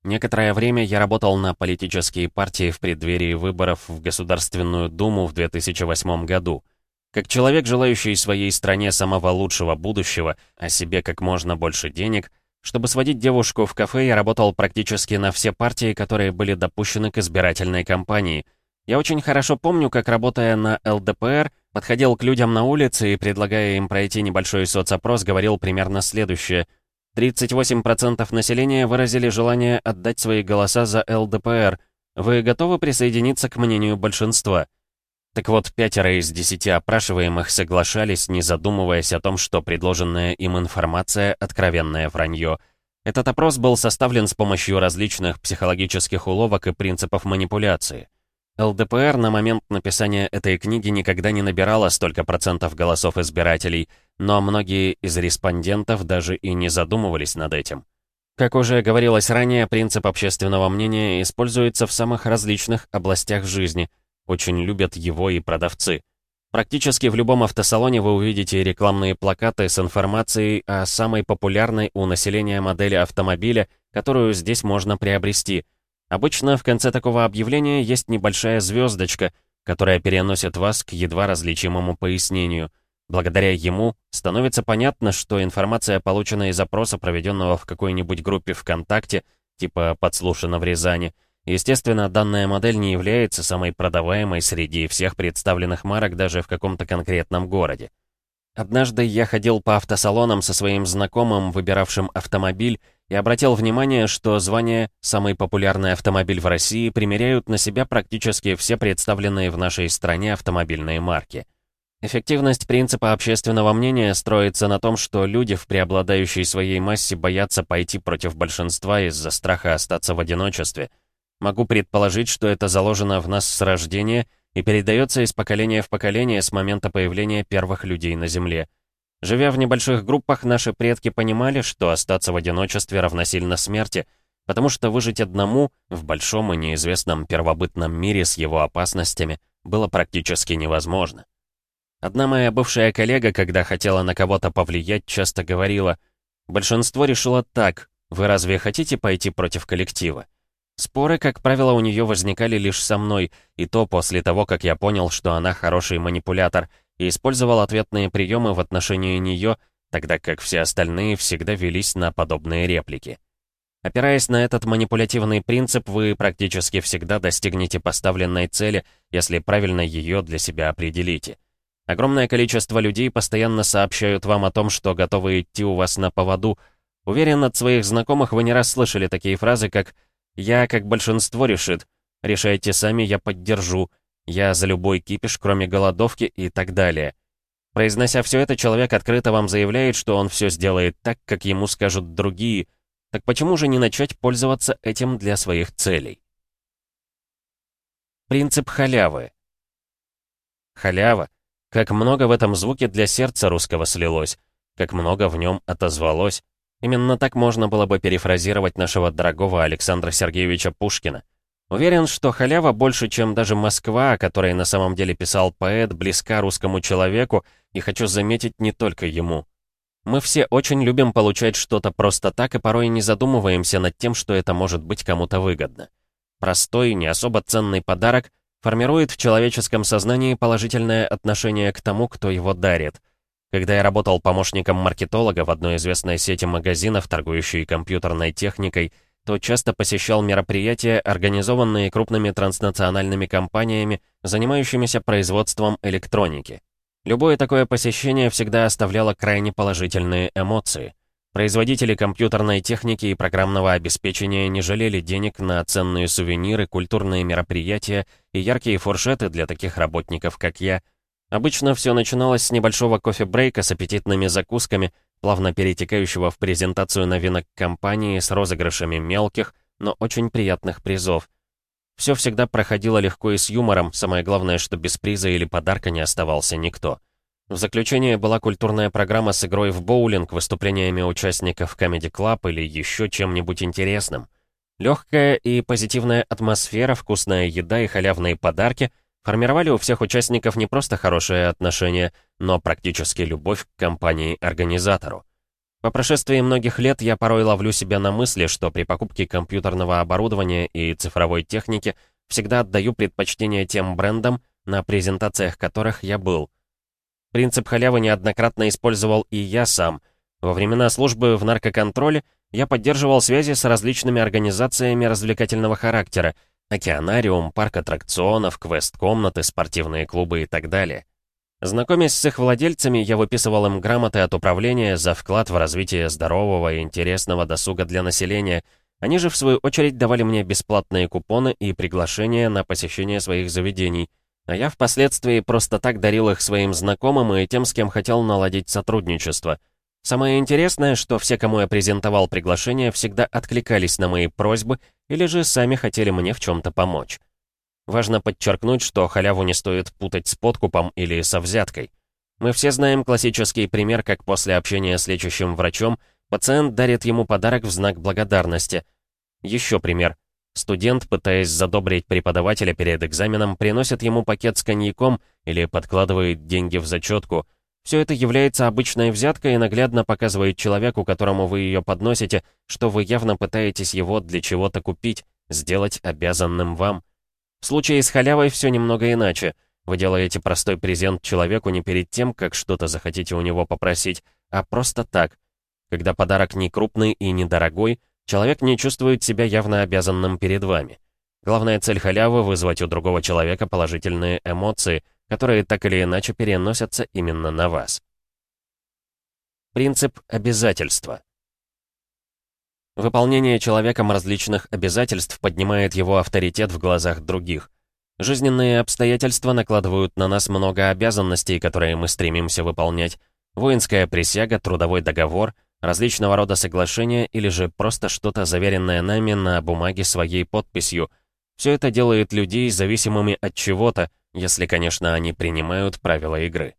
Некоторое время я работал на политические партии в преддверии выборов в Государственную Думу в 2008 году. Как человек, желающий своей стране самого лучшего будущего, а себе как можно больше денег, чтобы сводить девушку в кафе, я работал практически на все партии, которые были допущены к избирательной кампании. Я очень хорошо помню, как, работая на ЛДПР, подходил к людям на улице и, предлагая им пройти небольшой соцопрос, говорил примерно следующее – 38% населения выразили желание отдать свои голоса за ЛДПР. Вы готовы присоединиться к мнению большинства? Так вот, пятеро из десяти опрашиваемых соглашались, не задумываясь о том, что предложенная им информация — откровенное вранье. Этот опрос был составлен с помощью различных психологических уловок и принципов манипуляции. ЛДПР на момент написания этой книги никогда не набирала столько процентов голосов избирателей, но многие из респондентов даже и не задумывались над этим. Как уже говорилось ранее, принцип общественного мнения используется в самых различных областях жизни. Очень любят его и продавцы. Практически в любом автосалоне вы увидите рекламные плакаты с информацией о самой популярной у населения модели автомобиля, которую здесь можно приобрести – Обычно в конце такого объявления есть небольшая звездочка, которая переносит вас к едва различимому пояснению. Благодаря ему становится понятно, что информация, полученная из опроса, проведенного в какой-нибудь группе ВКонтакте, типа «Подслушано в Рязани», Естественно, данная модель не является самой продаваемой среди всех представленных марок даже в каком-то конкретном городе. Однажды я ходил по автосалонам со своим знакомым, выбиравшим автомобиль, и обратил внимание, что звание «самый популярный автомобиль в России» примеряют на себя практически все представленные в нашей стране автомобильные марки. Эффективность принципа общественного мнения строится на том, что люди в преобладающей своей массе боятся пойти против большинства из-за страха остаться в одиночестве. Могу предположить, что это заложено в нас с рождения и передается из поколения в поколение с момента появления первых людей на Земле. Живя в небольших группах, наши предки понимали, что остаться в одиночестве равносильно смерти, потому что выжить одному в большом и неизвестном первобытном мире с его опасностями было практически невозможно. Одна моя бывшая коллега, когда хотела на кого-то повлиять, часто говорила, «Большинство решило так, вы разве хотите пойти против коллектива?» Споры, как правило, у нее возникали лишь со мной, и то после того, как я понял, что она хороший манипулятор — и использовал ответные приемы в отношении нее, тогда как все остальные всегда велись на подобные реплики. Опираясь на этот манипулятивный принцип, вы практически всегда достигнете поставленной цели, если правильно ее для себя определите. Огромное количество людей постоянно сообщают вам о том, что готовы идти у вас на поводу. Уверен, от своих знакомых вы не раз слышали такие фразы, как «Я, как большинство, решит», «Решайте сами, я поддержу», я за любой кипиш, кроме голодовки и так далее. Произнося все это, человек открыто вам заявляет, что он все сделает так, как ему скажут другие. Так почему же не начать пользоваться этим для своих целей? Принцип халявы. Халява. Как много в этом звуке для сердца русского слилось, как много в нем отозвалось. Именно так можно было бы перефразировать нашего дорогого Александра Сергеевича Пушкина. Уверен, что халява больше, чем даже Москва, о которой на самом деле писал поэт, близка русскому человеку, и хочу заметить не только ему. Мы все очень любим получать что-то просто так и порой не задумываемся над тем, что это может быть кому-то выгодно. Простой, не особо ценный подарок формирует в человеческом сознании положительное отношение к тому, кто его дарит. Когда я работал помощником маркетолога в одной известной сети магазинов, торгующей компьютерной техникой, то часто посещал мероприятия, организованные крупными транснациональными компаниями, занимающимися производством электроники. Любое такое посещение всегда оставляло крайне положительные эмоции. Производители компьютерной техники и программного обеспечения не жалели денег на ценные сувениры, культурные мероприятия и яркие фуршеты для таких работников, как я. Обычно все начиналось с небольшого кофе-брейка с аппетитными закусками, плавно перетекающего в презентацию новинок компании с розыгрышами мелких, но очень приятных призов. Все всегда проходило легко и с юмором, самое главное, что без приза или подарка не оставался никто. В заключение была культурная программа с игрой в боулинг, выступлениями участников Comedy Club или еще чем-нибудь интересным. Легкая и позитивная атмосфера, вкусная еда и халявные подарки формировали у всех участников не просто хорошие отношения, но практически любовь к компании-организатору. По прошествии многих лет я порой ловлю себя на мысли, что при покупке компьютерного оборудования и цифровой техники всегда отдаю предпочтение тем брендам, на презентациях которых я был. Принцип халявы неоднократно использовал и я сам. Во времена службы в наркоконтроле я поддерживал связи с различными организациями развлекательного характера, океанариум, парк аттракционов, квест-комнаты, спортивные клубы и так далее. Знакомясь с их владельцами, я выписывал им грамоты от управления за вклад в развитие здорового и интересного досуга для населения. Они же, в свою очередь, давали мне бесплатные купоны и приглашения на посещение своих заведений, а я впоследствии просто так дарил их своим знакомым и тем, с кем хотел наладить сотрудничество. Самое интересное, что все, кому я презентовал приглашение, всегда откликались на мои просьбы или же сами хотели мне в чем-то помочь. Важно подчеркнуть, что халяву не стоит путать с подкупом или со взяткой. Мы все знаем классический пример, как после общения с лечащим врачом пациент дарит ему подарок в знак благодарности. Еще пример. Студент, пытаясь задобрить преподавателя перед экзаменом, приносит ему пакет с коньяком или подкладывает деньги в зачетку. Все это является обычной взяткой и наглядно показывает человеку, которому вы ее подносите, что вы явно пытаетесь его для чего-то купить, сделать обязанным вам. В случае с халявой все немного иначе. Вы делаете простой презент человеку не перед тем, как что-то захотите у него попросить, а просто так. Когда подарок не крупный и недорогой, человек не чувствует себя явно обязанным перед вами. Главная цель халявы — вызвать у другого человека положительные эмоции, которые так или иначе переносятся именно на вас. Принцип обязательства. Выполнение человеком различных обязательств поднимает его авторитет в глазах других. Жизненные обстоятельства накладывают на нас много обязанностей, которые мы стремимся выполнять. Воинская присяга, трудовой договор, различного рода соглашения или же просто что-то заверенное нами на бумаге своей подписью. Все это делает людей зависимыми от чего-то, если, конечно, они принимают правила игры.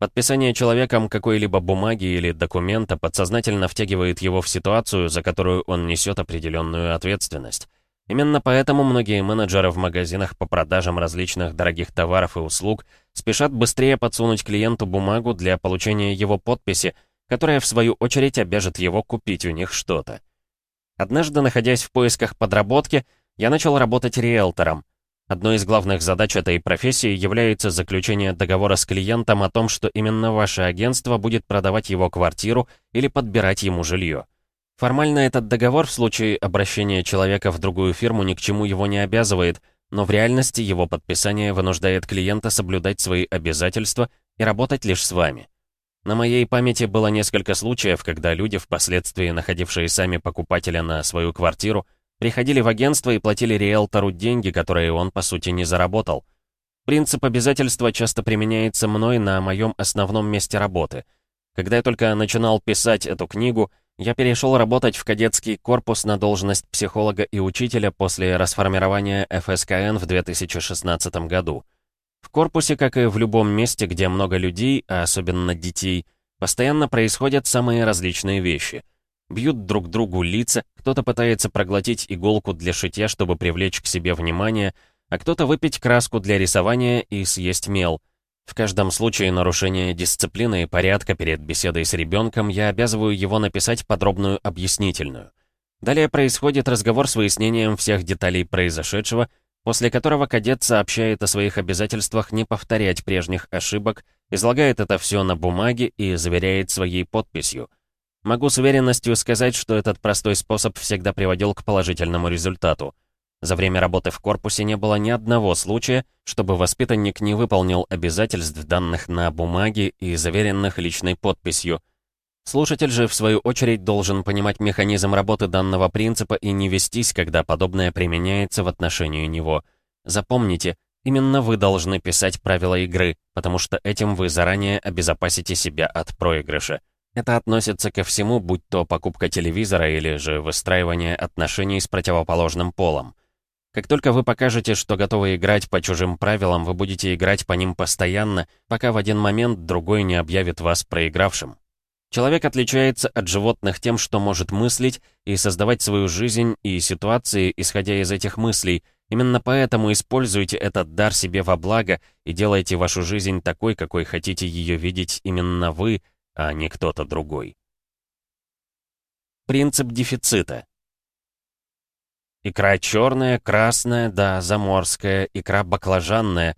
Подписание человеком какой-либо бумаги или документа подсознательно втягивает его в ситуацию, за которую он несет определенную ответственность. Именно поэтому многие менеджеры в магазинах по продажам различных дорогих товаров и услуг спешат быстрее подсунуть клиенту бумагу для получения его подписи, которая в свою очередь обяжет его купить у них что-то. Однажды, находясь в поисках подработки, я начал работать риэлтором. Одной из главных задач этой профессии является заключение договора с клиентом о том, что именно ваше агентство будет продавать его квартиру или подбирать ему жилье. Формально этот договор в случае обращения человека в другую фирму ни к чему его не обязывает, но в реальности его подписание вынуждает клиента соблюдать свои обязательства и работать лишь с вами. На моей памяти было несколько случаев, когда люди, впоследствии находившие сами покупателя на свою квартиру, Приходили в агентство и платили риэлтору деньги, которые он, по сути, не заработал. Принцип обязательства часто применяется мной на моем основном месте работы. Когда я только начинал писать эту книгу, я перешел работать в кадетский корпус на должность психолога и учителя после расформирования ФСКН в 2016 году. В корпусе, как и в любом месте, где много людей, а особенно детей, постоянно происходят самые различные вещи — Бьют друг другу лица, кто-то пытается проглотить иголку для шитья, чтобы привлечь к себе внимание, а кто-то выпить краску для рисования и съесть мел. В каждом случае нарушения дисциплины и порядка перед беседой с ребенком я обязываю его написать подробную объяснительную. Далее происходит разговор с выяснением всех деталей произошедшего, после которого кадет сообщает о своих обязательствах не повторять прежних ошибок, излагает это все на бумаге и заверяет своей подписью — Могу с уверенностью сказать, что этот простой способ всегда приводил к положительному результату. За время работы в корпусе не было ни одного случая, чтобы воспитанник не выполнил обязательств, данных на бумаге и заверенных личной подписью. Слушатель же, в свою очередь, должен понимать механизм работы данного принципа и не вестись, когда подобное применяется в отношении него. Запомните, именно вы должны писать правила игры, потому что этим вы заранее обезопасите себя от проигрыша. Это относится ко всему, будь то покупка телевизора или же выстраивание отношений с противоположным полом. Как только вы покажете, что готовы играть по чужим правилам, вы будете играть по ним постоянно, пока в один момент другой не объявит вас проигравшим. Человек отличается от животных тем, что может мыслить и создавать свою жизнь и ситуации, исходя из этих мыслей. Именно поэтому используйте этот дар себе во благо и делайте вашу жизнь такой, какой хотите ее видеть именно вы, а не кто-то другой. Принцип дефицита. Икра черная, красная, да, заморская, икра баклажанная.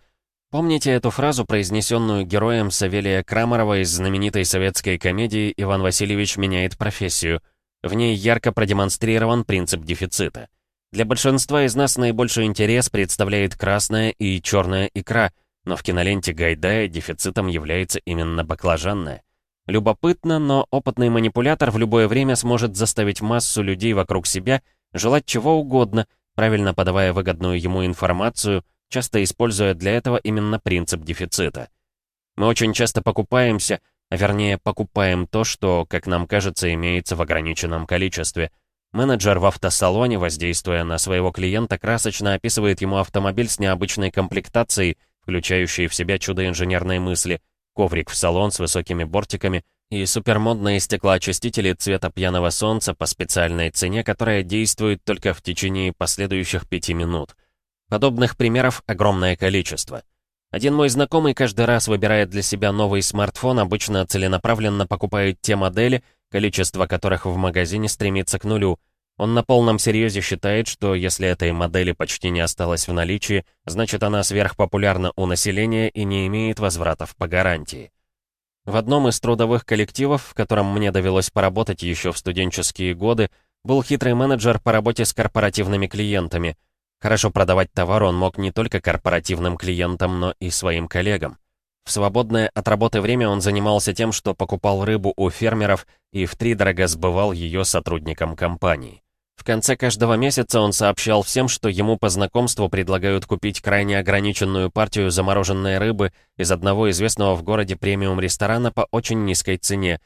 Помните эту фразу, произнесенную героем Савелия Крамарова из знаменитой советской комедии «Иван Васильевич меняет профессию»? В ней ярко продемонстрирован принцип дефицита. Для большинства из нас наибольший интерес представляет красная и черная икра, но в киноленте Гайдая дефицитом является именно баклажанная. Любопытно, но опытный манипулятор в любое время сможет заставить массу людей вокруг себя – желать чего угодно, правильно подавая выгодную ему информацию, часто используя для этого именно принцип дефицита. Мы очень часто покупаемся, а вернее покупаем то, что, как нам кажется, имеется в ограниченном количестве. Менеджер в автосалоне, воздействуя на своего клиента, красочно описывает ему автомобиль с необычной комплектацией, включающей в себя чудо инженерной мысли, коврик в салон с высокими бортиками — и супермодные стеклоочистители цвета пьяного солнца по специальной цене, которая действует только в течение последующих пяти минут. Подобных примеров огромное количество. Один мой знакомый каждый раз выбирает для себя новый смартфон, обычно целенаправленно покупает те модели, количество которых в магазине стремится к нулю. Он на полном серьезе считает, что если этой модели почти не осталось в наличии, значит она сверхпопулярна у населения и не имеет возвратов по гарантии. В одном из трудовых коллективов, в котором мне довелось поработать еще в студенческие годы, был хитрый менеджер по работе с корпоративными клиентами. Хорошо продавать товар он мог не только корпоративным клиентам, но и своим коллегам. В свободное от работы время он занимался тем, что покупал рыбу у фермеров и втридорога сбывал ее сотрудникам компании. В конце каждого месяца он сообщал всем, что ему по знакомству предлагают купить крайне ограниченную партию замороженной рыбы из одного известного в городе премиум-ресторана по очень низкой цене.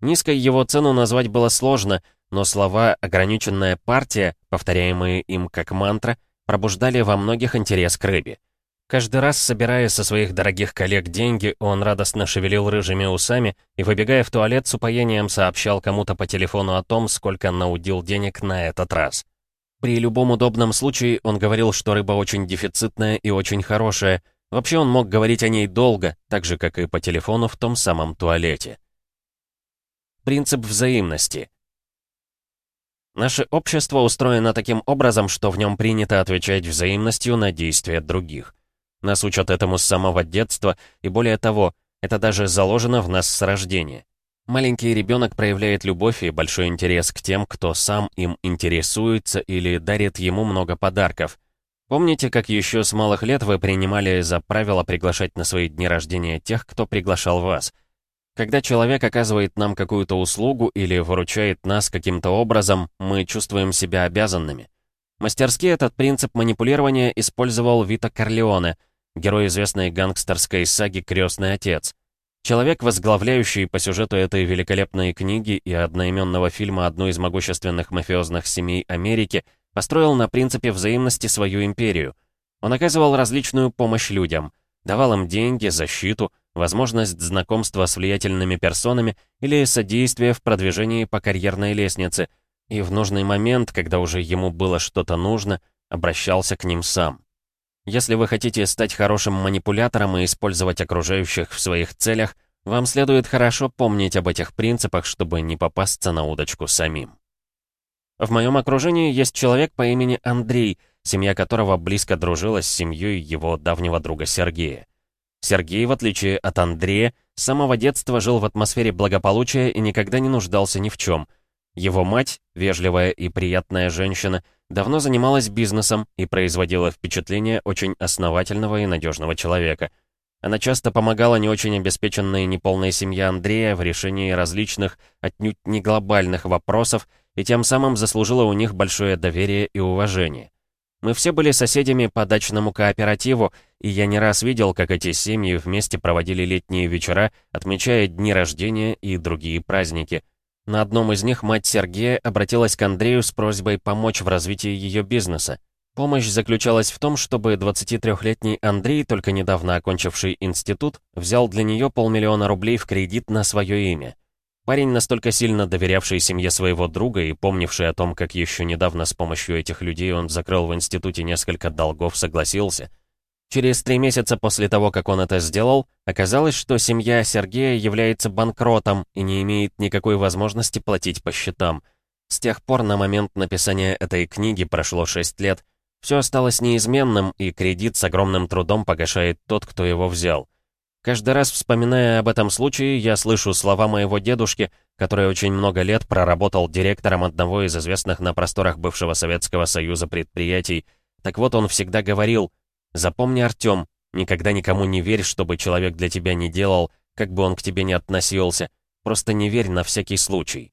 Низкой его цену назвать было сложно, но слова «ограниченная партия», повторяемые им как мантра, пробуждали во многих интерес к рыбе. Каждый раз, собирая со своих дорогих коллег деньги, он радостно шевелил рыжими усами и, выбегая в туалет, с упоением сообщал кому-то по телефону о том, сколько наудил денег на этот раз. При любом удобном случае он говорил, что рыба очень дефицитная и очень хорошая. Вообще он мог говорить о ней долго, так же, как и по телефону в том самом туалете. Принцип взаимности. Наше общество устроено таким образом, что в нем принято отвечать взаимностью на действия других. Нас учат этому с самого детства, и более того, это даже заложено в нас с рождения. Маленький ребенок проявляет любовь и большой интерес к тем, кто сам им интересуется или дарит ему много подарков. Помните, как еще с малых лет вы принимали за правило приглашать на свои дни рождения тех, кто приглашал вас? Когда человек оказывает нам какую-то услугу или выручает нас каким-то образом, мы чувствуем себя обязанными. Мастерски этот принцип манипулирования использовал Вита Корлеоне, герой известной гангстерской саги «Крестный отец». Человек, возглавляющий по сюжету этой великолепной книги и одноименного фильма одну из могущественных мафиозных семей Америки, построил на принципе взаимности свою империю. Он оказывал различную помощь людям, давал им деньги, защиту, возможность знакомства с влиятельными персонами или содействие в продвижении по карьерной лестнице – и в нужный момент, когда уже ему было что-то нужно, обращался к ним сам. Если вы хотите стать хорошим манипулятором и использовать окружающих в своих целях, вам следует хорошо помнить об этих принципах, чтобы не попасться на удочку самим. В моем окружении есть человек по имени Андрей, семья которого близко дружила с семьей его давнего друга Сергея. Сергей, в отличие от Андрея, с самого детства жил в атмосфере благополучия и никогда не нуждался ни в чем — его мать, вежливая и приятная женщина, давно занималась бизнесом и производила впечатление очень основательного и надежного человека. Она часто помогала не очень обеспеченной и неполной семье Андрея в решении различных, отнюдь не глобальных вопросов и тем самым заслужила у них большое доверие и уважение. Мы все были соседями по дачному кооперативу, и я не раз видел, как эти семьи вместе проводили летние вечера, отмечая дни рождения и другие праздники – на одном из них мать Сергея обратилась к Андрею с просьбой помочь в развитии ее бизнеса. Помощь заключалась в том, чтобы 23-летний Андрей, только недавно окончивший институт, взял для нее полмиллиона рублей в кредит на свое имя. Парень, настолько сильно доверявший семье своего друга и помнивший о том, как еще недавно с помощью этих людей он закрыл в институте несколько долгов, согласился. Через три месяца после того, как он это сделал, оказалось, что семья Сергея является банкротом и не имеет никакой возможности платить по счетам. С тех пор на момент написания этой книги прошло шесть лет — все осталось неизменным, и кредит с огромным трудом погашает тот, кто его взял. Каждый раз, вспоминая об этом случае, я слышу слова моего дедушки, который очень много лет проработал директором одного из известных на просторах бывшего Советского Союза предприятий. Так вот, он всегда говорил, «Запомни, Артём, никогда никому не верь, чтобы человек для тебя не делал, как бы он к тебе не относился. Просто не верь на всякий случай».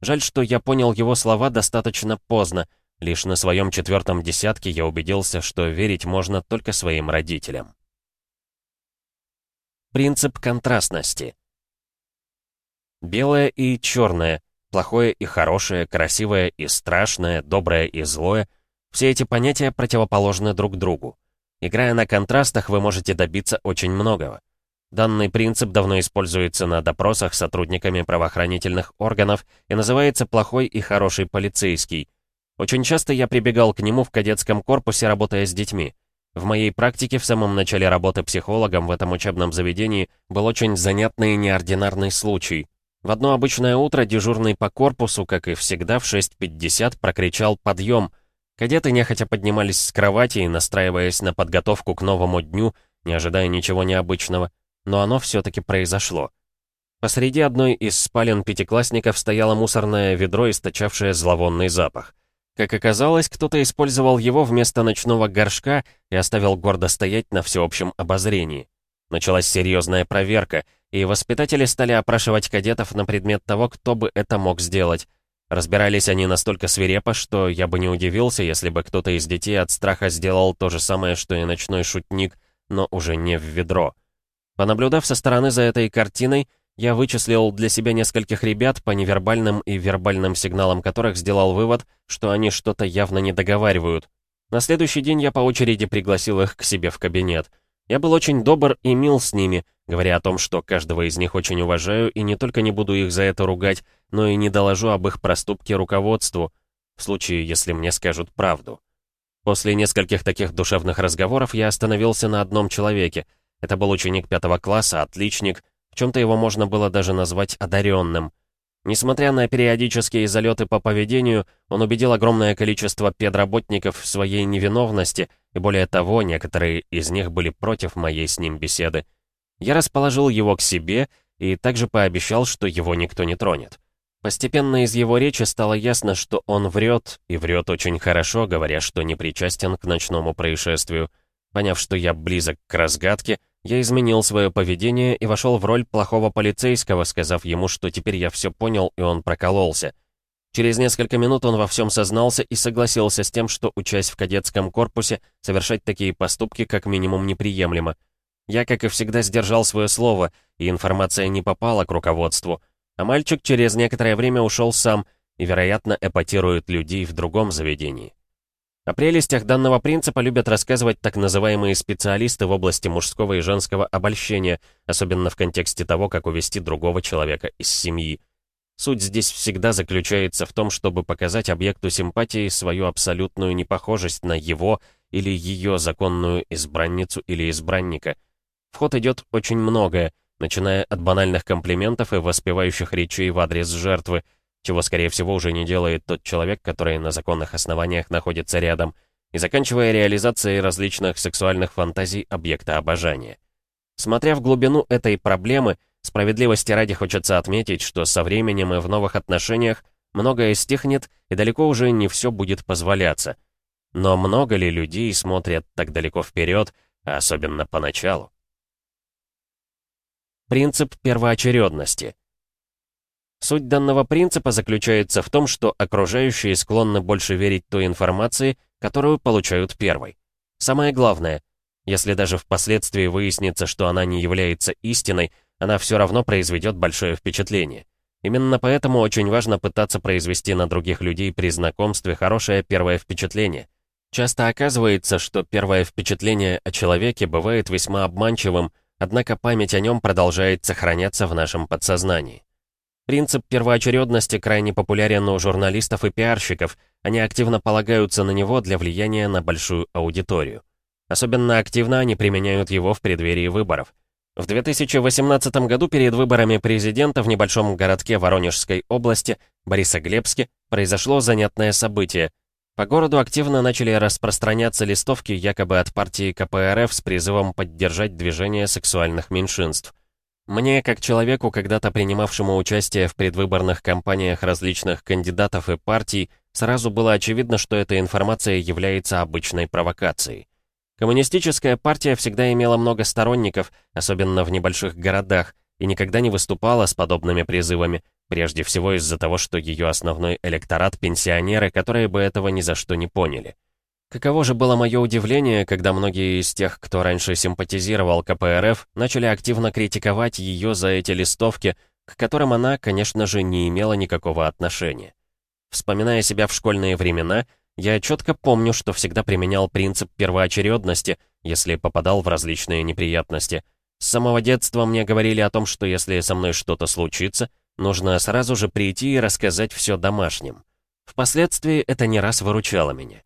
Жаль, что я понял его слова достаточно поздно, Лишь на своем четвертом десятке я убедился, что верить можно только своим родителям. Принцип контрастности. Белое и черное, плохое и хорошее, красивое и страшное, доброе и злое — все эти понятия противоположны друг другу. Играя на контрастах, вы можете добиться очень многого. Данный принцип давно используется на допросах сотрудниками правоохранительных органов и называется «плохой и хороший полицейский», очень часто я прибегал к нему в кадетском корпусе, работая с детьми. В моей практике в самом начале работы психологом в этом учебном заведении был очень занятный и неординарный случай. В одно обычное утро дежурный по корпусу, как и всегда, в 6.50 прокричал «Подъем!». Кадеты нехотя поднимались с кровати, настраиваясь на подготовку к новому дню, не ожидая ничего необычного. Но оно все-таки произошло. Посреди одной из спален пятиклассников стояло мусорное ведро, источавшее зловонный запах. Как оказалось, кто-то использовал его вместо ночного горшка и оставил гордо стоять на всеобщем обозрении. Началась серьезная проверка, и воспитатели стали опрашивать кадетов на предмет того, кто бы это мог сделать. Разбирались они настолько свирепо, что я бы не удивился, если бы кто-то из детей от страха сделал то же самое, что и ночной шутник, но уже не в ведро. Понаблюдав со стороны за этой картиной, я вычислил для себя нескольких ребят, по невербальным и вербальным сигналам которых сделал вывод, что они что-то явно не договаривают. На следующий день я по очереди пригласил их к себе в кабинет. Я был очень добр и мил с ними, говоря о том, что каждого из них очень уважаю и не только не буду их за это ругать, но и не доложу об их проступке руководству, в случае, если мне скажут правду. После нескольких таких душевных разговоров я остановился на одном человеке. Это был ученик пятого класса, отличник, в чем-то его можно было даже назвать одаренным. Несмотря на периодические залеты по поведению, он убедил огромное количество педработников в своей невиновности, и более того, некоторые из них были против моей с ним беседы. Я расположил его к себе и также пообещал, что его никто не тронет. Постепенно из его речи стало ясно, что он врет, и врет очень хорошо, говоря, что не причастен к ночному происшествию. Поняв, что я близок к разгадке, я изменил свое поведение и вошел в роль плохого полицейского, сказав ему, что теперь я все понял, и он прокололся. Через несколько минут он во всем сознался и согласился с тем, что, учась в кадетском корпусе, совершать такие поступки как минимум неприемлемо. Я, как и всегда, сдержал свое слово, и информация не попала к руководству. А мальчик через некоторое время ушел сам и, вероятно, эпатирует людей в другом заведении. О прелестях данного принципа любят рассказывать так называемые специалисты в области мужского и женского обольщения, особенно в контексте того, как увести другого человека из семьи. Суть здесь всегда заключается в том, чтобы показать объекту симпатии свою абсолютную непохожесть на его или ее законную избранницу или избранника. В ход идет очень многое, начиная от банальных комплиментов и воспевающих речей в адрес жертвы, чего, скорее всего, уже не делает тот человек, который на законных основаниях находится рядом, и заканчивая реализацией различных сексуальных фантазий объекта обожания. Смотря в глубину этой проблемы, справедливости ради хочется отметить, что со временем и в новых отношениях многое стихнет, и далеко уже не все будет позволяться. Но много ли людей смотрят так далеко вперед, особенно поначалу? Принцип первоочередности. Суть данного принципа заключается в том, что окружающие склонны больше верить той информации, которую получают первой. Самое главное, если даже впоследствии выяснится, что она не является истиной, она все равно произведет большое впечатление. Именно поэтому очень важно пытаться произвести на других людей при знакомстве хорошее первое впечатление. Часто оказывается, что первое впечатление о человеке бывает весьма обманчивым, однако память о нем продолжает сохраняться в нашем подсознании. Принцип первоочередности крайне популярен у журналистов и пиарщиков, они активно полагаются на него для влияния на большую аудиторию. Особенно активно они применяют его в преддверии выборов. В 2018 году перед выборами президента в небольшом городке Воронежской области, Борисоглебске, произошло занятное событие. По городу активно начали распространяться листовки якобы от партии КПРФ с призывом поддержать движение сексуальных меньшинств. Мне, как человеку, когда-то принимавшему участие в предвыборных кампаниях различных кандидатов и партий, сразу было очевидно, что эта информация является обычной провокацией. Коммунистическая партия всегда имела много сторонников, особенно в небольших городах, и никогда не выступала с подобными призывами, прежде всего из-за того, что ее основной электорат — пенсионеры, которые бы этого ни за что не поняли. Каково же было мое удивление, когда многие из тех, кто раньше симпатизировал КПРФ, начали активно критиковать ее за эти листовки, к которым она, конечно же, не имела никакого отношения. Вспоминая себя в школьные времена — я четко помню, что всегда применял принцип первоочередности, если попадал в различные неприятности. С самого детства мне говорили о том, что если со мной что-то случится, нужно сразу же прийти и рассказать все домашним. Впоследствии это не раз выручало меня.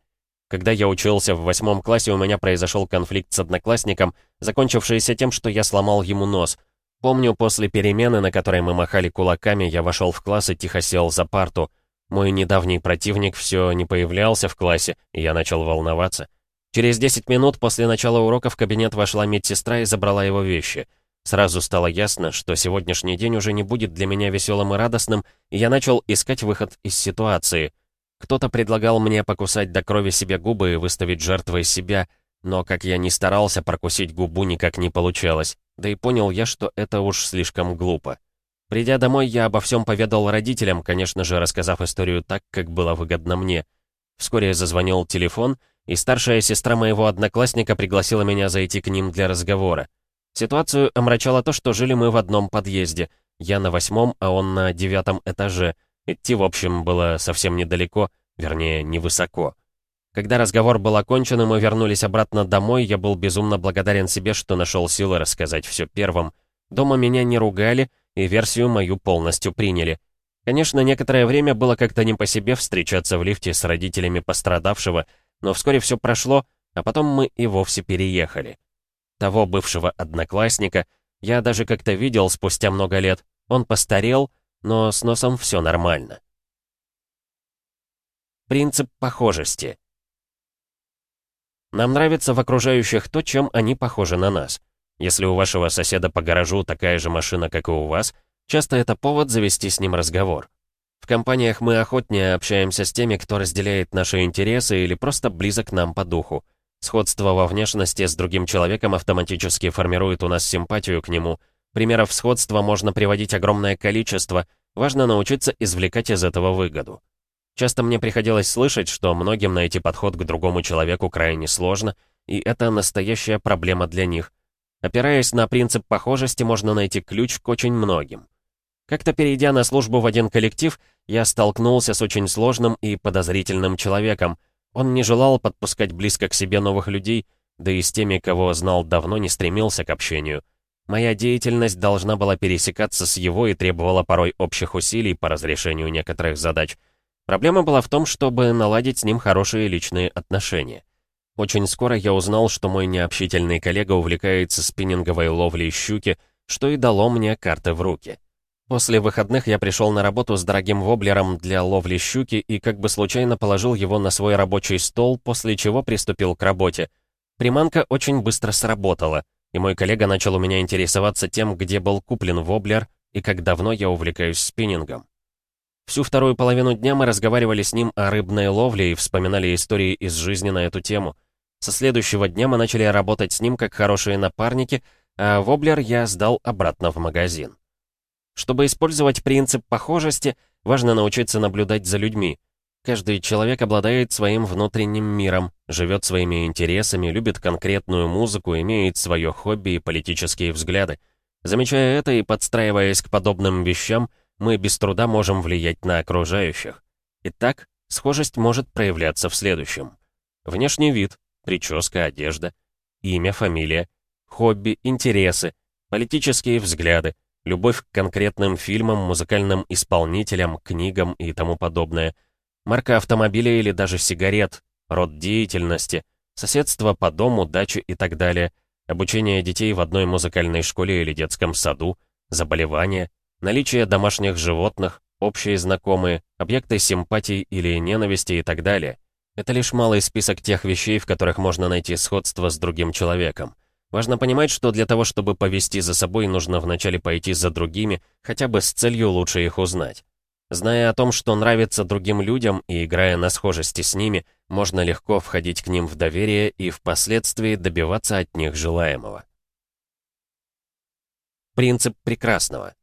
Когда я учился в восьмом классе, у меня произошел конфликт с одноклассником, закончившийся тем, что я сломал ему нос. Помню, после перемены, на которой мы махали кулаками, я вошел в класс и тихо сел за парту. Мой недавний противник все не появлялся в классе, и я начал волноваться. Через 10 минут после начала урока в кабинет вошла медсестра и забрала его вещи. Сразу стало ясно, что сегодняшний день уже не будет для меня веселым и радостным, и я начал искать выход из ситуации. Кто-то предлагал мне покусать до крови себе губы и выставить жертвой себя, но как я ни старался, прокусить губу никак не получалось. Да и понял я, что это уж слишком глупо. Придя домой, я обо всем поведал родителям, конечно же, рассказав историю так, как было выгодно мне. Вскоре зазвонил телефон, и старшая сестра моего одноклассника пригласила меня зайти к ним для разговора. Ситуацию омрачало то, что жили мы в одном подъезде. Я на восьмом, а он на девятом этаже. Идти, в общем, было совсем недалеко, вернее, невысоко. Когда разговор был окончен, и мы вернулись обратно домой, я был безумно благодарен себе, что нашел силы рассказать все первым. Дома меня не ругали, и версию мою полностью приняли. Конечно, некоторое время было как-то не по себе встречаться в лифте с родителями пострадавшего, но вскоре все прошло, а потом мы и вовсе переехали. Того бывшего одноклассника я даже как-то видел спустя много лет. Он постарел, но с носом все нормально. Принцип похожести. Нам нравится в окружающих то, чем они похожи на нас — если у вашего соседа по гаражу такая же машина, как и у вас, часто это повод завести с ним разговор. В компаниях мы охотнее общаемся с теми, кто разделяет наши интересы или просто близок нам по духу. Сходство во внешности с другим человеком автоматически формирует у нас симпатию к нему. Примеров сходства можно приводить огромное количество, важно научиться извлекать из этого выгоду. Часто мне приходилось слышать, что многим найти подход к другому человеку крайне сложно, и это настоящая проблема для них — Опираясь на принцип похожести, можно найти ключ к очень многим. Как-то перейдя на службу в один коллектив, я столкнулся с очень сложным и подозрительным человеком. Он не желал подпускать близко к себе новых людей, да и с теми, кого знал давно, не стремился к общению. Моя деятельность должна была пересекаться с его и требовала порой общих усилий по разрешению некоторых задач. Проблема была в том, чтобы наладить с ним хорошие личные отношения. Очень скоро я узнал, что мой необщительный коллега увлекается спиннинговой ловлей щуки, что и дало мне карты в руки. После выходных я пришел на работу с дорогим воблером для ловли щуки и как бы случайно положил его на свой рабочий стол, после чего приступил к работе. Приманка очень быстро сработала, и мой коллега начал у меня интересоваться тем, где был куплен воблер и как давно я увлекаюсь спиннингом. Всю вторую половину дня мы разговаривали с ним о рыбной ловле и вспоминали истории из жизни на эту тему. Со следующего дня мы начали работать с ним как хорошие напарники, а воблер я сдал обратно в магазин. Чтобы использовать принцип похожести, важно научиться наблюдать за людьми. Каждый человек обладает своим внутренним миром, живет своими интересами, любит конкретную музыку, имеет свое хобби и политические взгляды. Замечая это и подстраиваясь к подобным вещам, мы без труда можем влиять на окружающих. Итак, схожесть может проявляться в следующем. Внешний вид, прическа, одежда, имя, фамилия, хобби, интересы, политические взгляды, любовь к конкретным фильмам, музыкальным исполнителям, книгам и тому подобное, марка автомобиля или даже сигарет, род деятельности, соседство по дому, даче и так далее, обучение детей в одной музыкальной школе или детском саду, заболевания, наличие домашних животных, общие знакомые, объекты симпатий или ненависти и так далее. Это лишь малый список тех вещей, в которых можно найти сходство с другим человеком. Важно понимать, что для того, чтобы повести за собой, нужно вначале пойти за другими, хотя бы с целью лучше их узнать. Зная о том, что нравится другим людям и играя на схожести с ними, можно легко входить к ним в доверие и впоследствии добиваться от них желаемого. Принцип прекрасного.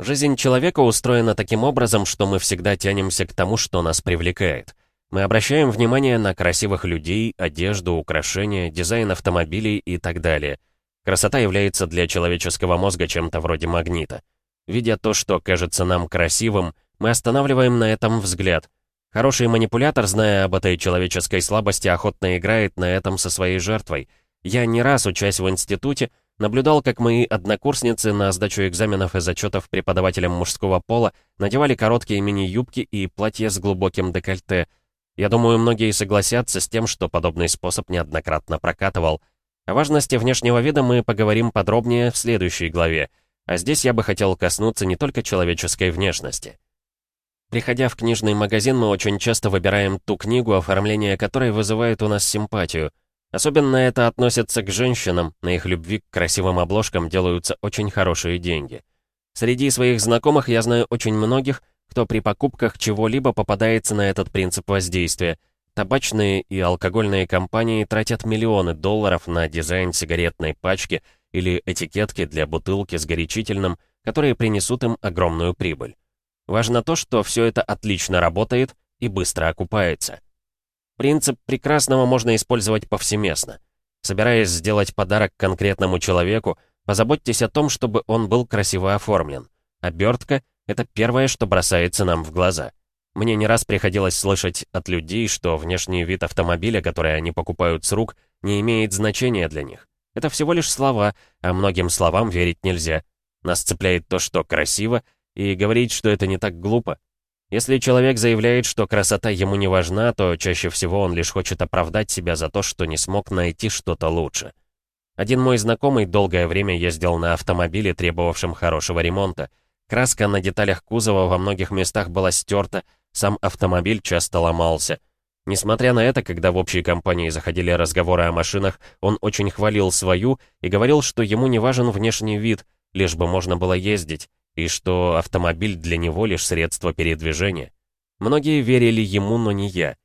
Жизнь человека устроена таким образом, что мы всегда тянемся к тому, что нас привлекает. Мы обращаем внимание на красивых людей, одежду, украшения, дизайн автомобилей и так далее. Красота является для человеческого мозга чем-то вроде магнита. Видя то, что кажется нам красивым, мы останавливаем на этом взгляд. Хороший манипулятор, зная об этой человеческой слабости, охотно играет на этом со своей жертвой. Я не раз, учась в институте, наблюдал, как мои однокурсницы на сдачу экзаменов и зачетов преподавателям мужского пола надевали короткие мини-юбки и платья с глубоким декольте. Я думаю, многие согласятся с тем, что подобный способ неоднократно прокатывал. О важности внешнего вида мы поговорим подробнее в следующей главе — а здесь я бы хотел коснуться не только человеческой внешности. Приходя в книжный магазин, мы очень часто выбираем ту книгу, оформление которой вызывает у нас симпатию. Особенно это относится к женщинам, на их любви к красивым обложкам делаются очень хорошие деньги. Среди своих знакомых я знаю очень многих, кто при покупках чего-либо попадается на этот принцип воздействия. Табачные и алкогольные компании тратят миллионы долларов на дизайн сигаретной пачки – или этикетки для бутылки с горячительным, которые принесут им огромную прибыль. Важно то, что все это отлично работает и быстро окупается. Принцип прекрасного можно использовать повсеместно. Собираясь сделать подарок конкретному человеку, позаботьтесь о том, чтобы он был красиво оформлен. Обертка — это первое, что бросается нам в глаза. Мне не раз приходилось слышать от людей, что внешний вид автомобиля, который они покупают с рук, не имеет значения для них. Это всего лишь слова, а многим словам верить нельзя. Нас цепляет то, что красиво, и говорить, что это не так глупо. Если человек заявляет, что красота ему не важна, то чаще всего он лишь хочет оправдать себя за то, что не смог найти что-то лучше. Один мой знакомый долгое время ездил на автомобиле, требовавшем хорошего ремонта. Краска на деталях кузова во многих местах была стерта, сам автомобиль часто ломался — Несмотря на это, когда в общей компании заходили разговоры о машинах, он очень хвалил свою и говорил, что ему не важен внешний вид, лишь бы можно было ездить, и что автомобиль для него лишь средство передвижения. Многие верили ему, но не я.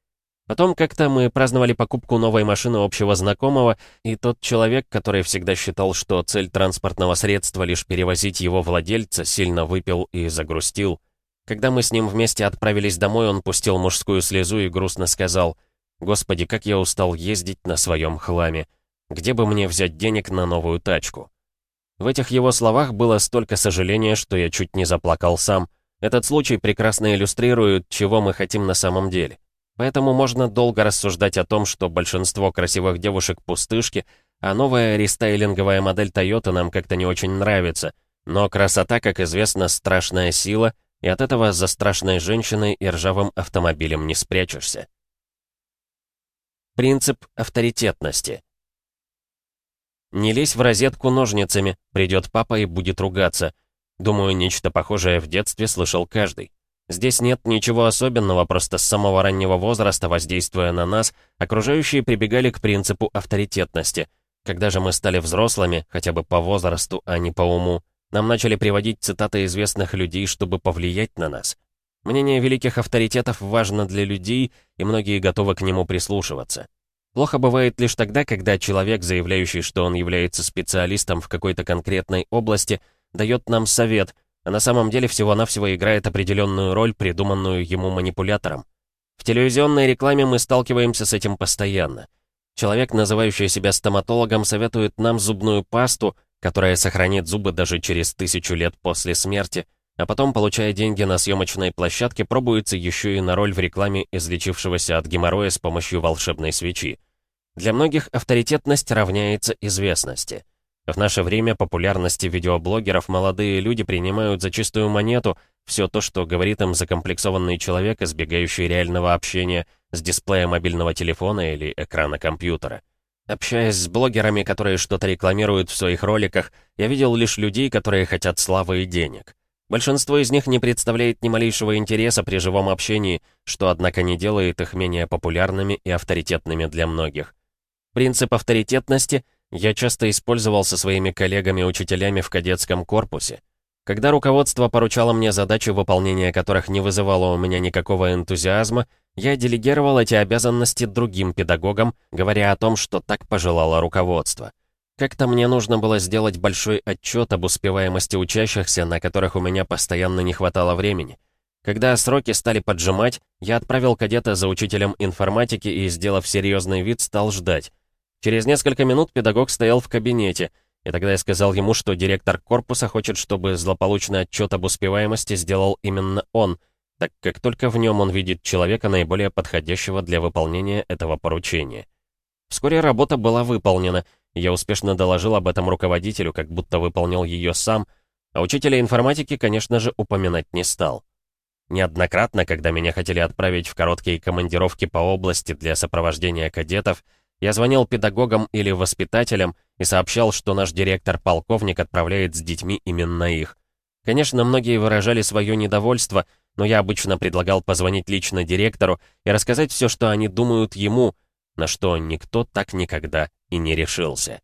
Потом как-то мы праздновали покупку новой машины общего знакомого, и тот человек, который всегда считал, что цель транспортного средства лишь перевозить его владельца, сильно выпил и загрустил. Когда мы с ним вместе отправились домой, он пустил мужскую слезу и грустно сказал, «Господи, как я устал ездить на своем хламе. Где бы мне взять денег на новую тачку?» В этих его словах было столько сожаления, что я чуть не заплакал сам. Этот случай прекрасно иллюстрирует, чего мы хотим на самом деле. Поэтому можно долго рассуждать о том, что большинство красивых девушек пустышки, а новая рестайлинговая модель Toyota нам как-то не очень нравится. Но красота, как известно, страшная сила — и от этого за страшной женщиной и ржавым автомобилем не спрячешься. Принцип авторитетности. Не лезь в розетку ножницами, придет папа и будет ругаться. Думаю, нечто похожее в детстве слышал каждый. Здесь нет ничего особенного, просто с самого раннего возраста, воздействуя на нас, окружающие прибегали к принципу авторитетности. Когда же мы стали взрослыми, хотя бы по возрасту, а не по уму, нам начали приводить цитаты известных людей, чтобы повлиять на нас. Мнение великих авторитетов важно для людей, и многие готовы к нему прислушиваться. Плохо бывает лишь тогда, когда человек, заявляющий, что он является специалистом в какой-то конкретной области, дает нам совет, а на самом деле всего-навсего играет определенную роль, придуманную ему манипулятором. В телевизионной рекламе мы сталкиваемся с этим постоянно. Человек, называющий себя стоматологом, советует нам зубную пасту, которая сохранит зубы даже через тысячу лет после смерти, а потом, получая деньги на съемочной площадке, пробуется еще и на роль в рекламе излечившегося от геморроя с помощью волшебной свечи. Для многих авторитетность равняется известности. В наше время популярности видеоблогеров молодые люди принимают за чистую монету все то, что говорит им закомплексованный человек, избегающий реального общения с дисплея мобильного телефона или экрана компьютера. Общаясь с блогерами, которые что-то рекламируют в своих роликах, я видел лишь людей, которые хотят славы и денег. Большинство из них не представляет ни малейшего интереса при живом общении, что, однако, не делает их менее популярными и авторитетными для многих. Принцип авторитетности я часто использовал со своими коллегами-учителями в кадетском корпусе. Когда руководство поручало мне задачи, выполнения которых не вызывало у меня никакого энтузиазма, я делегировал эти обязанности другим педагогам, говоря о том, что так пожелало руководство. Как-то мне нужно было сделать большой отчет об успеваемости учащихся, на которых у меня постоянно не хватало времени. Когда сроки стали поджимать, я отправил кадета за учителем информатики и, сделав серьезный вид, стал ждать. Через несколько минут педагог стоял в кабинете, и тогда я сказал ему, что директор корпуса хочет, чтобы злополучный отчет об успеваемости сделал именно он, так как только в нем он видит человека, наиболее подходящего для выполнения этого поручения. Вскоре работа была выполнена — я успешно доложил об этом руководителю, как будто выполнил ее сам, а учителя информатики, конечно же, упоминать не стал. Неоднократно, когда меня хотели отправить в короткие командировки по области для сопровождения кадетов, я звонил педагогам или воспитателям и сообщал, что наш директор-полковник отправляет с детьми именно их. Конечно, многие выражали свое недовольство, но я обычно предлагал позвонить лично директору и рассказать все, что они думают ему, на что никто так никогда и не решился.